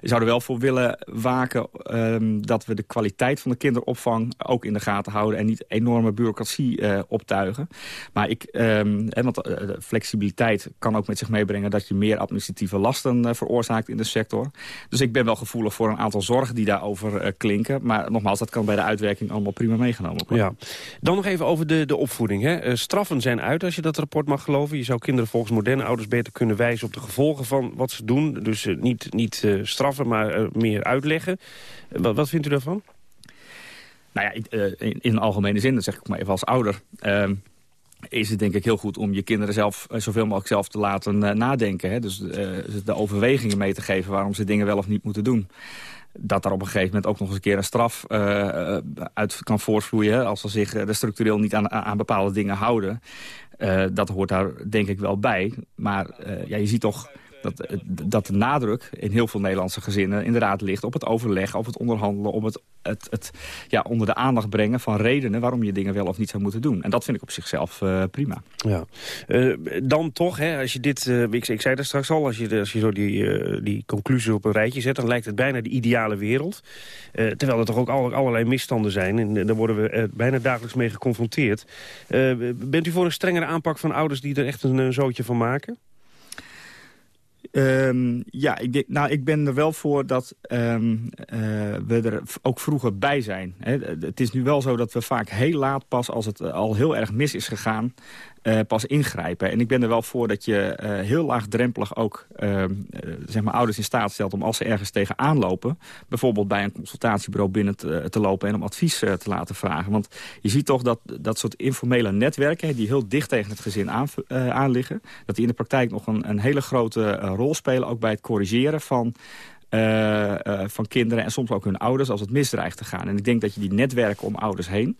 zou er wel voor willen waken um, dat we de kwaliteit van de kinderopvang ook in de gaten houden en niet enorme bureaucratie uh, optuigen. Maar ik, um, hè, want uh, flexibiliteit kan ook met zich meebrengen dat je meer administratieve lasten veroorzaakt in de sector. Dus ik ben wel gevoelig voor een aantal zorgen die daarover klinken. Maar nogmaals, dat kan bij de uitwerking allemaal prima meegenomen worden. Ja. Dan nog even over de, de opvoeding. Hè. straffen zijn uit als je dat rapport mag geloven. Je zou kinderen volgens moderne ouders beter kunnen wijzen op de gevolgen van wat ze doen. Dus niet, niet uh, straffen, maar uh, meer uitleggen. wat, wat vindt u daarvan? Nou ja, in, in algemene zin, dat zeg ik maar even als ouder... Ehm, is het denk ik heel goed om je kinderen zelf zoveel mogelijk zelf te laten nadenken. Hè? Dus de overwegingen mee te geven waarom ze dingen wel of niet moeten doen dat daar op een gegeven moment ook nog eens een keer een straf uit kan voortvloeien... als ze zich structureel niet aan, aan bepaalde dingen houden. Dat hoort daar denk ik wel bij. Maar ja, je ziet toch dat, eh, dat de nadruk in heel veel Nederlandse gezinnen inderdaad ligt op het overleg, op het onderhandelen, op het, het, het ja, onder de aandacht brengen van redenen waarom je dingen wel of niet zou moeten doen. En dat vind ik op zichzelf uh, prima. Ja. Uh, dan toch, hè, als je dit, uh, ik, zei dat straks al, als je, als je zo die, die conclusies op een rijtje zet, dan lijkt het bijna de ideale wereld. terwijl er toch ook al, allerlei misstanden zijn en daar worden we bijna dagelijks mee geconfronteerd. bent u voor een strengere aanpak van ouders die er echt een, een zootje van maken? Um, ja, ik, denk, nou, ik ben er wel voor dat um, uh, we er ook vroeger bij zijn. Het is nu wel zo dat we vaak heel laat pas, als het al heel erg mis is gegaan... Uh, pas ingrijpen. En ik ben er wel voor dat je uh, heel laagdrempelig ook uh, zeg maar ouders in staat stelt... om als ze ergens tegenaan lopen... bijvoorbeeld bij een consultatiebureau binnen te, te lopen... en om advies te laten vragen. Want je ziet toch dat dat soort informele netwerken... die heel dicht tegen het gezin aan, aanliggen... dat die in de praktijk nog een, een hele grote rol spelen... ook bij het corrigeren van... Van kinderen en soms ook hun ouders als het misdreigt te gaan. En ik denk dat je die netwerken om ouders heen...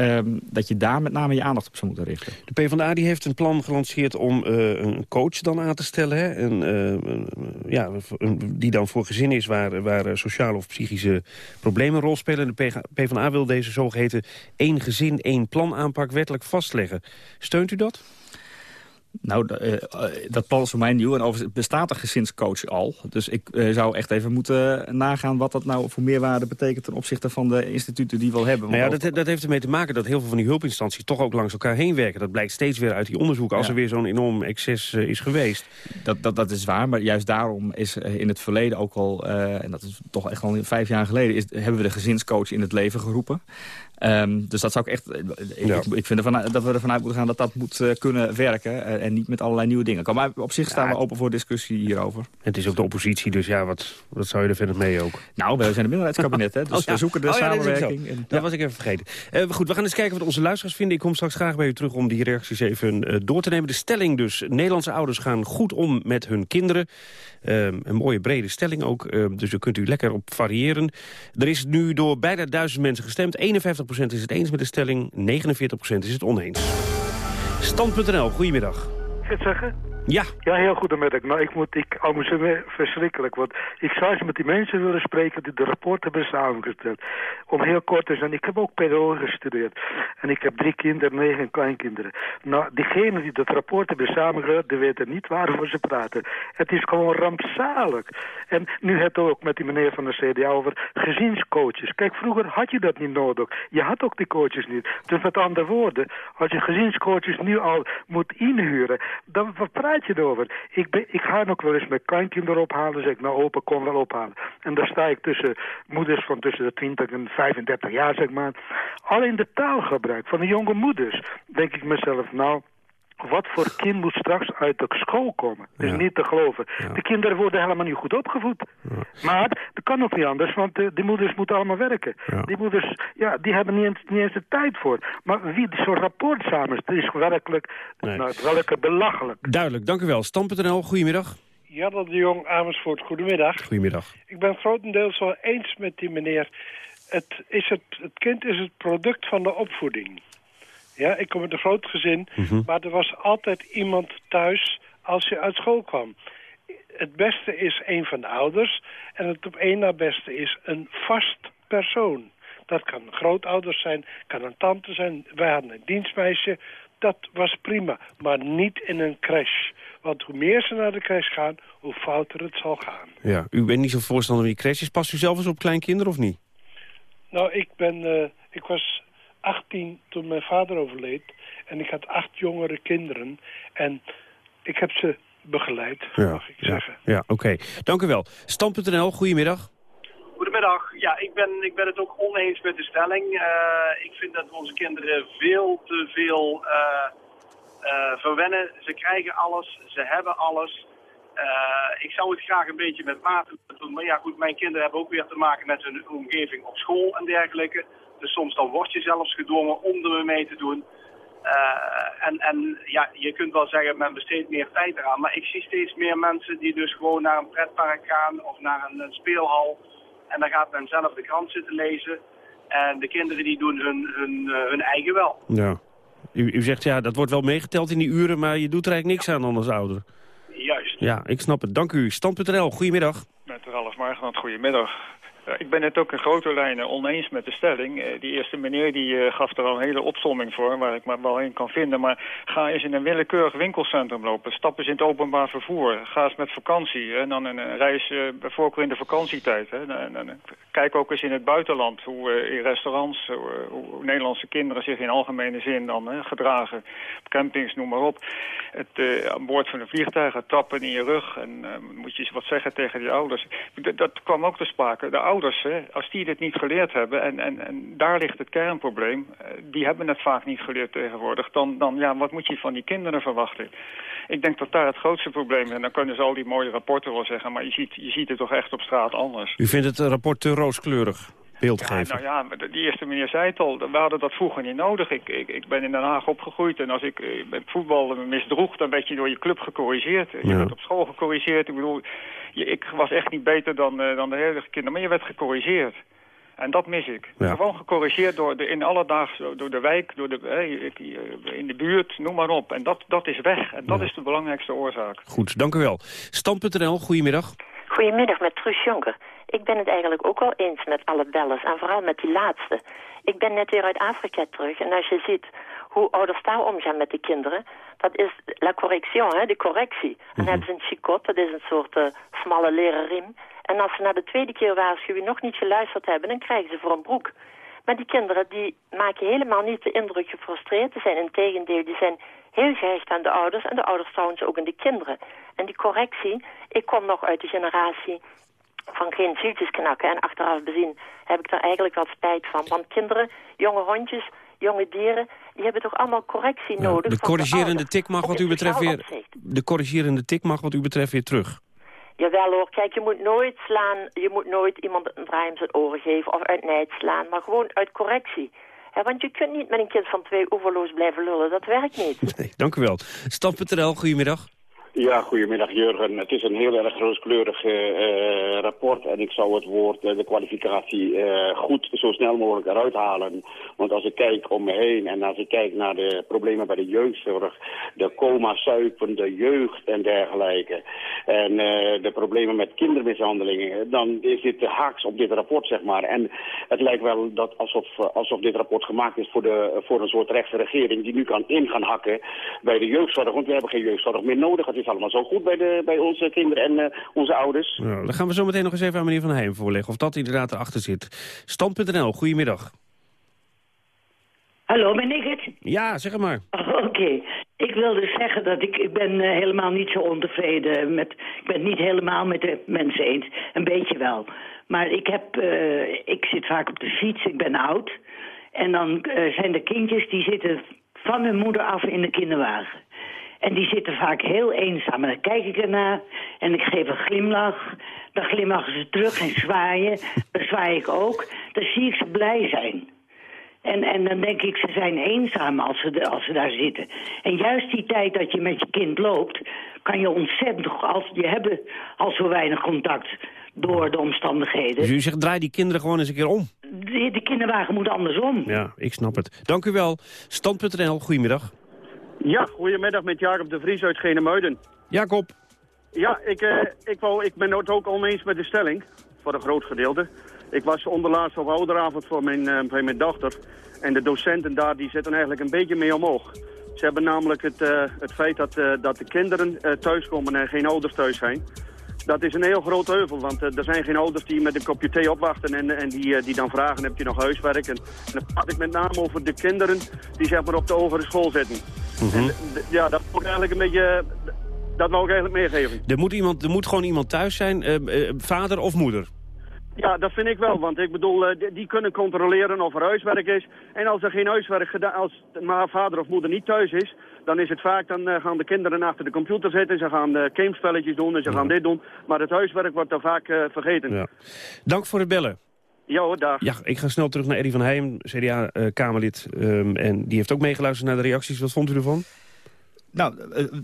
Um, dat je daar met name je aandacht op zou moeten richten. De PvdA die heeft een plan gelanceerd om uh, een coach dan aan te stellen. Hè? Uh, ja, die dan voor gezinnen is waar, waar sociale of psychische problemen een rol spelen. De PvdA wil deze zogeheten één gezin, één plan aanpak wettelijk vastleggen. Steunt u dat? Nou, uh, dat plan is voor mij nieuw en overigens bestaat er gezinscoach al. Dus ik uh, zou echt even moeten nagaan wat dat nou voor meerwaarde betekent... ten opzichte van de instituten die we al hebben. Nou ja, dat, dat, heeft ermee te maken dat heel veel van die hulpinstanties... toch ook langs elkaar heen werken. Dat blijkt steeds weer uit die onderzoeken als ja. er weer zo'n enorm excess uh, is geweest. Dat, dat, dat is waar, maar juist daarom is in het verleden ook al... en dat is toch echt al vijf jaar geleden... Is, hebben we de gezinscoach in het leven geroepen. Um, dus dat zou ik echt... Ik, ja. ik vind ervan, dat we ervan uit moeten gaan dat dat moet uh, kunnen werken. Uh, en niet met allerlei nieuwe dingen komen. Maar op zich staan ja, we open voor discussie hierover. Het is ook de oppositie, dus ja, wat, wat zou je er verder mee ook? Nou, we zijn een minderheidskabinet, hè. Dus oh, ja. we zoeken de oh, samenwerking. En, dat was ik even vergeten. Uh, goed, we gaan eens kijken wat onze luisteraars vinden. Ik kom straks graag bij u terug om die reacties even door te nemen. De stelling dus. Nederlandse ouders gaan goed om met hun kinderen. Um, een mooie brede stelling ook, um, dus daar kunt u lekker op variëren. Er is nu door bijna duizend mensen gestemd. 51% is het eens met de stelling, 49% is het oneens. Stand.nl, goedemiddag. Het zeggen? Ja. Ja, heel goedemiddag. Nou, ik, moet, ik amuseer me verschrikkelijk. Want ik zou eens met die mensen willen spreken die de rapporten hebben samengesteld. Om heel kort te zijn, ik heb ook pedagogie gestudeerd. En ik heb drie kinderen, negen kleinkinderen. Nou, diegenen die dat rapport hebben samengesteld, die weten niet waarover ze praten. Het is gewoon rampzalig. En nu het ook met die meneer van de CDA over gezinscoaches. Kijk, vroeger had je dat niet nodig. Je had ook die coaches niet. Dus met andere woorden, als je gezinscoaches nu al moet inhuren, dan wat praat je erover? Ik, ben, ik ga nog wel eens mijn kleinkinderen ophalen. Zeg ik, nou opa, kom wel ophalen. En daar sta ik tussen moeders van tussen de 20 en 35 jaar, zeg maar. Alleen de taalgebruik van de jonge moeders, denk ik mezelf, nou wat voor kind moet straks uit de school komen. Dus ja. niet te geloven. Ja. De kinderen worden helemaal niet goed opgevoed. Ja. Maar dat kan ook niet anders, want de, die moeders moeten allemaal werken. Die moeders, ja, die hebben niet eens, niet eens de tijd voor. Maar wie zo'n rapport samenstelt, is werkelijk, nee. nou, welke belachelijk. Duidelijk, dank u wel. Stam.nl, goedemiddag. Janne de Jong, Amersfoort, goedemiddag. Goedemiddag. Ik ben grotendeels wel eens met die meneer. Het, is het, het kind is het product van de opvoeding. Ja, ik kom uit een groot gezin, mm -hmm. maar er was altijd iemand thuis als je uit school kwam. het beste is een van de ouders. En het op één na beste is een vast persoon. Dat kan grootouders zijn, kan een tante zijn. Wij hadden een dienstmeisje. Dat was prima, maar niet in een crash. Want hoe meer ze naar de crash gaan, hoe fouter het zal gaan. Ja, u bent niet zo voorstander van die crashes. Past u zelf eens op kleinkinderen of niet? Nou, ik, ben, uh, ik was 18 toen mijn vader overleed. En ik had acht jongere kinderen. En ik heb ze begeleid, ja, mag ik ja, zeggen. Ja, oké. Dank u wel. Stand.nl, goedemiddag. Goedemiddag. Ja, ik ben, ik ben het ook oneens met de stelling. Uh, ik vind dat we onze kinderen veel te veel uh, uh, verwennen. Ze krijgen alles, ze hebben alles. ik zou het graag een beetje met mate doen. Maar ja, goed, mijn kinderen hebben ook weer te maken met hun omgeving op school en dergelijke. Dus soms dan word je zelfs gedwongen om er mee te doen. Uh, en, en ja, je kunt wel zeggen, men besteedt meer tijd eraan. Maar ik zie steeds meer mensen die dus gewoon naar een pretpark gaan of naar een, een speelhal. En dan gaat men zelf de krant zitten lezen. En de kinderen die doen hun, hun, uh, hun eigen wel. Ja. U, u zegt ja, dat wordt wel meegeteld in die uren, maar je doet er eigenlijk niks aan als ouder. Juist. Ja, ik snap het. Dank u. Stand.nl, goedemiddag. Met Ralf Margenand, goedemiddag. Ik ben het ook in grote lijnen oneens met de stelling. Die eerste meneer die gaf er al een hele opsomming voor, waar ik me wel in kan vinden. Maar ga eens in een willekeurig winkelcentrum lopen. Stap eens in het openbaar vervoer. Ga eens met vakantie. En dan een reis, bij voorkeur in de vakantietijd. Kijk ook eens in het buitenland. Hoe in restaurants, hoe, Nederlandse kinderen zich in algemene zin dan gedragen. Campings, noem maar op. Het, aan boord van een vliegtuig, het trappen in je rug. En moet je eens wat zeggen tegen die ouders. Dat, dat kwam ook te sprake. De ouders, hè, als die dit niet geleerd hebben, en, en, en daar ligt het kernprobleem, die hebben het vaak niet geleerd tegenwoordig, dan, dan ja, wat moet je van die kinderen verwachten? Ik denk dat daar het grootste probleem is. En dan kunnen ze al die mooie rapporten wel zeggen, maar je ziet, je ziet het toch echt op straat anders. U vindt het rapport te rooskleurig? Beeld ja, nou ja, die eerste meneer zei het al, we hadden dat vroeger niet nodig. Ik, ik, ik ben in Den Haag opgegroeid en als ik met voetbal misdroeg, dan werd je door je club gecorrigeerd. Je Ja. werd op school gecorrigeerd. Ik bedoel, ik was echt niet beter dan, uh, dan de hele kinderen, maar je werd gecorrigeerd. En dat mis ik. Ja. Gewoon gecorrigeerd door de, in alledaags, door de wijk, door de, hey, in de buurt, noem maar op. En dat, dat is weg. En dat Ja. is de belangrijkste oorzaak. Goed, dank u wel. Stand.nl, goedemiddag. Goedemiddag, met Truus Jonker. Ik ben het eigenlijk ook wel eens met alle bellers en vooral met die laatste. Ik ben net weer uit Afrika terug en als je ziet hoe ouders daar omgaan met de kinderen, dat is la correction, hè, de correctie. En dan hebben ze een chicot, dat is een soort uh, smalle leren riem. En als ze na de tweede keer waarschuwing nog niet geluisterd hebben, dan krijgen ze voor een broek. Maar die kinderen die maken helemaal niet de indruk gefrustreerd te zijn. Integendeel, die zijn heel gehecht aan de ouders en de ouders trouwens ook aan de kinderen. En die correctie, ik kom nog uit de generatie van geen zieltjes knakken. En achteraf bezien heb ik daar eigenlijk wel spijt van. Want kinderen, jonge hondjes, jonge dieren, die hebben toch allemaal correctie nodig. De corrigerende tik mag wat u betreft sociaal weer... opzicht. De corrigerende tik mag wat u betreft weer terug. Jawel hoor, kijk, je moet nooit slaan, je moet nooit iemand een draai om zijn oren geven of uit nijd slaan, maar gewoon uit correctie. Want je kunt niet met een kind van twee oeverloos blijven lullen, dat werkt niet. *laughs* Nee, dank u wel. Stand.nl, goedemiddag. Ja, goedemiddag Jurgen. Het is een heel erg rooskleurig uh, rapport en ik zou het woord, uh, de kwalificatie, goed zo snel mogelijk eruit halen. Want als ik kijk om me heen en als ik kijk naar de problemen bij de jeugdzorg, de coma-suipende jeugd en dergelijke, en de problemen met kindermishandelingen, dan is dit haaks op dit rapport, zeg maar. En het lijkt wel dat alsof, alsof dit rapport gemaakt is voor, de, voor een soort rechtse regering die nu kan in gaan hakken bij de jeugdzorg, want we hebben geen jeugdzorg meer nodig. Het is allemaal zo goed bij, de, bij onze kinderen en uh, onze ouders. Nou, dan gaan we zo meteen nog eens even aan meneer Van Heem voorleggen... of dat inderdaad erachter zit. Stand.nl, goedemiddag. Hallo, ben ik het? Ja, zeg het maar. Oh, *laughs* Oké. Okay. Ik wilde zeggen dat ik, ik ben uh, helemaal niet zo ontevreden met... Ik ben het niet helemaal met de mensen eens. Een beetje wel. Maar ik heb... Uh, ik zit vaak op de fiets, ik ben oud. En dan uh, zijn er kindjes die zitten van hun moeder af in de kinderwagen. En die zitten vaak heel eenzaam. En dan kijk ik ernaar en ik geef een glimlach. Dan glimlachen ze terug en zwaaien. Dan zwaai ik ook. Dan zie ik ze blij zijn. En, en dan denk ik, ze zijn eenzaam als ze, de, als ze daar zitten. En juist die tijd dat je met je kind loopt... kan je ontzettend, als je hebben al zo weinig contact door de omstandigheden. Dus u zegt, draai die kinderen gewoon eens een keer om. De, de kinderwagen moet andersom. Ja, ik snap het. Dank u wel. Stand.nl, goedemiddag. Ja, goedemiddag met Jacob de Vries uit Genemuiden. Jacob. Ja, ik, eh, ik, wou, ik ben het ook oneens met de stelling, voor een groot gedeelte. Ik was onderlaatst op ouderavond voor mijn, eh, voor mijn dochter. En de docenten daar die zitten eigenlijk een beetje mee omhoog. Ze hebben namelijk het, eh, het feit dat, eh, dat de kinderen thuiskomen en geen ouders thuis zijn. Dat is een heel groot heuvel, want er zijn geen ouders die met een kopje thee opwachten en, en die, die dan vragen, heb je nog huiswerk? En, en dan praat ik met name over de kinderen die zeg maar op de hogere school zitten. En, d- ja, dat ik eigenlijk een beetje, dat wou ik eigenlijk meegeven. Er moet, iemand, er moet gewoon iemand thuis zijn, vader of moeder. Ja, dat vind ik wel, want ik bedoel, eh, die, kunnen controleren of er huiswerk is. En als er geen huiswerk gedaan, als maar vader of moeder niet thuis is, dan is het vaak, dan eh, gaan de kinderen achter de computer zitten, ze gaan uh, gamespelletjes doen en ze gaan dit doen. Maar het huiswerk wordt dan vaak eh, vergeten. Ja. Dank voor het bellen. hoor, dag. Ja, ik ga snel terug naar Eddie van Heijm, CDA-Kamerlid. ehm, en die heeft ook meegeluisterd naar de reacties. Wat vond u ervan? Nou,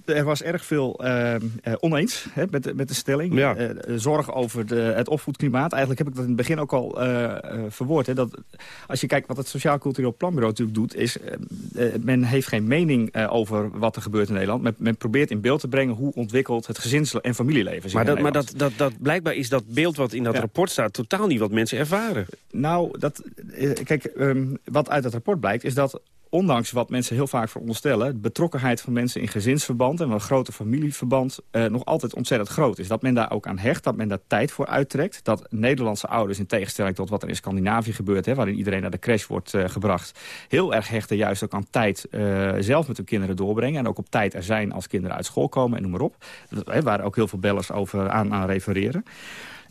eh, er was erg veel eh, eh, oneens hè, met, de- met de stelling. Ja. Eh, zorg over de, het opvoedklimaat. Eigenlijk heb ik dat in het begin ook al eh, eh, verwoord. Hè, dat als je kijkt wat het Sociaal Cultureel Planbureau natuurlijk doet... is eh, eh, men heeft geen mening eh, over wat er gebeurt in Nederland. Men, men probeert in beeld te brengen hoe ontwikkeld het gezins- en familieleven zich Maar, dat, maar dat, dat, dat, blijkbaar is dat beeld wat in dat Ja. rapport staat... totaal niet wat mensen ervaren. Nou, dat, eh, kijk, ehm, wat uit het rapport blijkt is dat ondanks wat mensen heel vaak veronderstellen... de betrokkenheid van mensen in gezinsverband en een grote familieverband... eh, nog altijd ontzettend groot is. Dat men daar ook aan hecht, dat men daar tijd voor uittrekt. Dat Nederlandse ouders, in tegenstelling tot wat er in Scandinavië gebeurt... Hè, waarin iedereen naar de crash wordt eh, gebracht... heel erg hechten juist ook aan tijd eh, zelf met hun kinderen doorbrengen... en ook op tijd er zijn als kinderen uit school komen en noem maar op. Dat, hè, waar ook heel veel bellers over aan, aan refereren.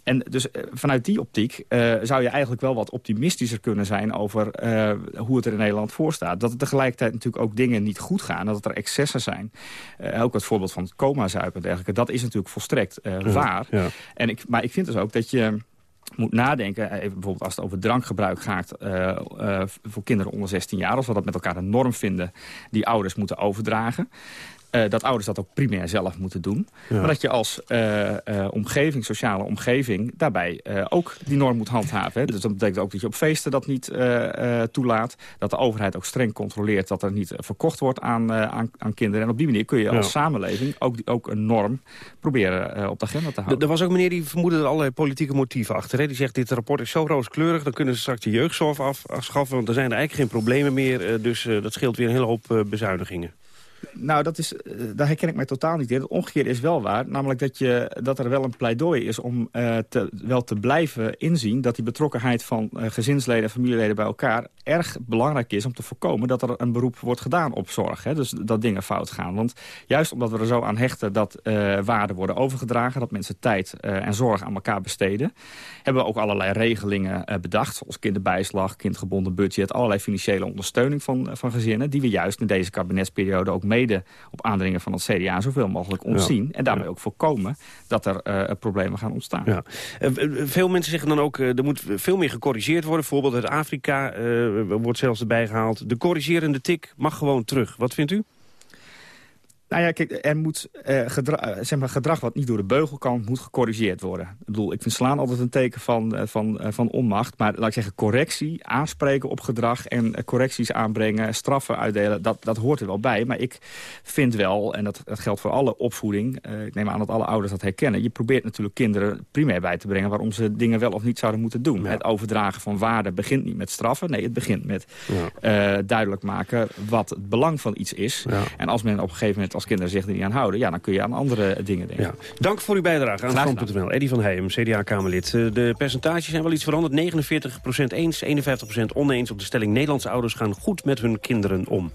En dus eh, vanuit die optiek eh, zou je eigenlijk wel wat optimistischer kunnen zijn... over eh, hoe het er in Nederland voor staat. Dat er tegelijkertijd natuurlijk ook dingen niet goed gaan. Dat er excessen zijn. Eh, ook het voorbeeld van het coma-zuipen en dergelijke. Dat is natuurlijk volstrekt Ja, waar. ja. En ik, maar ik vind dus ook dat je moet nadenken, even bijvoorbeeld als het over drankgebruik gaat... voor kinderen onder 16 jaar, als we dat met elkaar een norm vinden... die ouders moeten overdragen... eh, dat ouders dat ook primair zelf moeten doen. Ja. Maar dat je als eh, eh, omgeving, sociale omgeving... daarbij ook die norm moet handhaven. Hè. Dus dat betekent ook dat je op feesten dat niet toelaat. Dat de overheid ook streng controleert dat er niet verkocht wordt aan, aan, aan kinderen. En op die manier kun je Ja. als samenleving ook, ook een norm proberen op de agenda te houden. Er er was ook meneer die vermoedde er allerlei politieke motieven achter. Hè? Die zegt, dit rapport is zo rooskleurig, dan kunnen ze straks de jeugdzorg af, afschaffen... want er zijn er eigenlijk geen problemen meer, dus dat scheelt weer een hele hoop bezuinigingen. Nou, dat is, eh, daar herken ik mij totaal niet in. Het omgekeerde is wel waar. Namelijk dat, je, dat er wel een pleidooi is om eh, wel te blijven inzien... dat die betrokkenheid van eh, gezinsleden en familieleden bij elkaar... erg belangrijk is om te voorkomen dat er een beroep wordt gedaan op zorg. Hè? Dus dat dingen fout gaan. Want juist omdat we er zo aan hechten dat waarden worden overgedragen... dat mensen tijd en zorg aan elkaar besteden... hebben we ook allerlei regelingen bedacht. Zoals kinderbijslag, kindgebonden budget... allerlei financiële ondersteuning van, van gezinnen... die we juist in deze kabinetsperiode ook mede op aandringen van het CDA zoveel mogelijk ontzien. En daarmee ook voorkomen dat er eh, problemen gaan ontstaan. Ja. Eh, eh, veel mensen zeggen dan ook, er moet veel meer gecorrigeerd worden. Bijvoorbeeld uit Afrika wordt zelfs erbij gehaald. De corrigerende tik mag gewoon terug. Wat vindt u? Nou ja, kijk, er moet eh, gedra eh, zeg maar, gedrag wat niet door de beugel kan, moet gecorrigeerd worden. Ik bedoel, ik vind slaan altijd een teken van, eh, van, van onmacht. Maar laat ik zeggen, correctie, aanspreken op gedrag en correcties aanbrengen, straffen uitdelen, dat, dat hoort er wel bij. Maar ik vind wel, en dat, dat geldt voor alle opvoeding, eh, ik neem aan dat alle ouders dat herkennen, je probeert natuurlijk kinderen primair bij te brengen waarom ze dingen wel of niet zouden moeten doen. Het overdragen van waarden begint niet met straffen, nee, het begint met eh, duidelijk maken wat het belang van iets is. En als men op een gegeven moment als kinderen zich er niet aan houden... ja, dan kun je aan andere dingen denken. Ja. Dank voor uw bijdrage aan Stand.nl. Eddie van Heijem, CDA-Kamerlid. Eh, De percentages zijn wel iets veranderd. 49% eens, 51% oneens op de stelling... Nederlandse ouders gaan goed met hun kinderen om.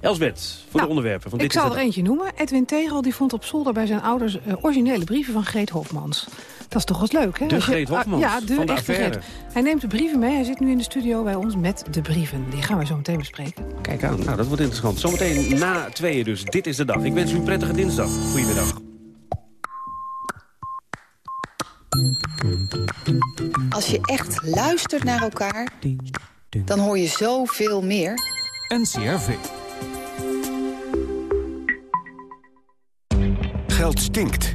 Elsbeth, voor de onderwerpen. Van Ik dit is zal er eentje noemen. Edwin Tegel die vond op zolder bij zijn ouders eh, originele brieven van Greet Hofmans. Dat is toch eens leuk, hè? De je- Greet ah, Hofmans ja, de van de echte. Greet. Hij neemt de brieven mee. Hij zit nu in de studio bij ons met de brieven. Die gaan we zo meteen bespreken. Kijk aan, nou, dat wordt interessant. Zometeen na tweeën dus. Dit is de dag. Ik wens u een prettige dinsdag. Goedemiddag. Als je echt luistert naar elkaar, dan hoor je zoveel meer. NCRV. Geld stinkt.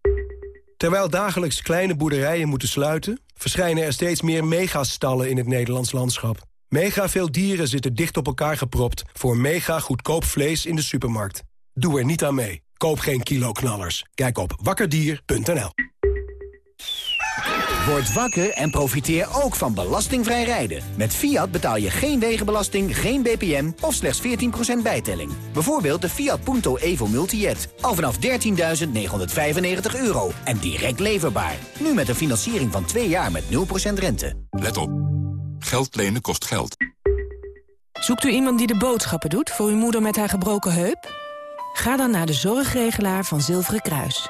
Terwijl dagelijks kleine boerderijen moeten sluiten... verschijnen er steeds meer megastallen in het Nederlands landschap. Mega veel dieren zitten dicht op elkaar gepropt... voor mega goedkoop vlees in de supermarkt. Doe er niet aan mee. Koop geen kilo-knallers. Kijk op wakkerdier.nl. Word wakker en profiteer ook van belastingvrij rijden. Met Fiat betaal je geen wegenbelasting, geen BPM of slechts 14% bijtelling. Bijvoorbeeld de Fiat Punto Evo Multijet. Al vanaf 13.995 euro en direct leverbaar. Nu met een financiering van 2 jaar met 0% rente. Let op. Geld lenen kost geld. Zoekt u iemand die de boodschappen doet voor uw moeder met haar gebroken heup? Ga dan naar de zorgregelaar van Zilveren Kruis.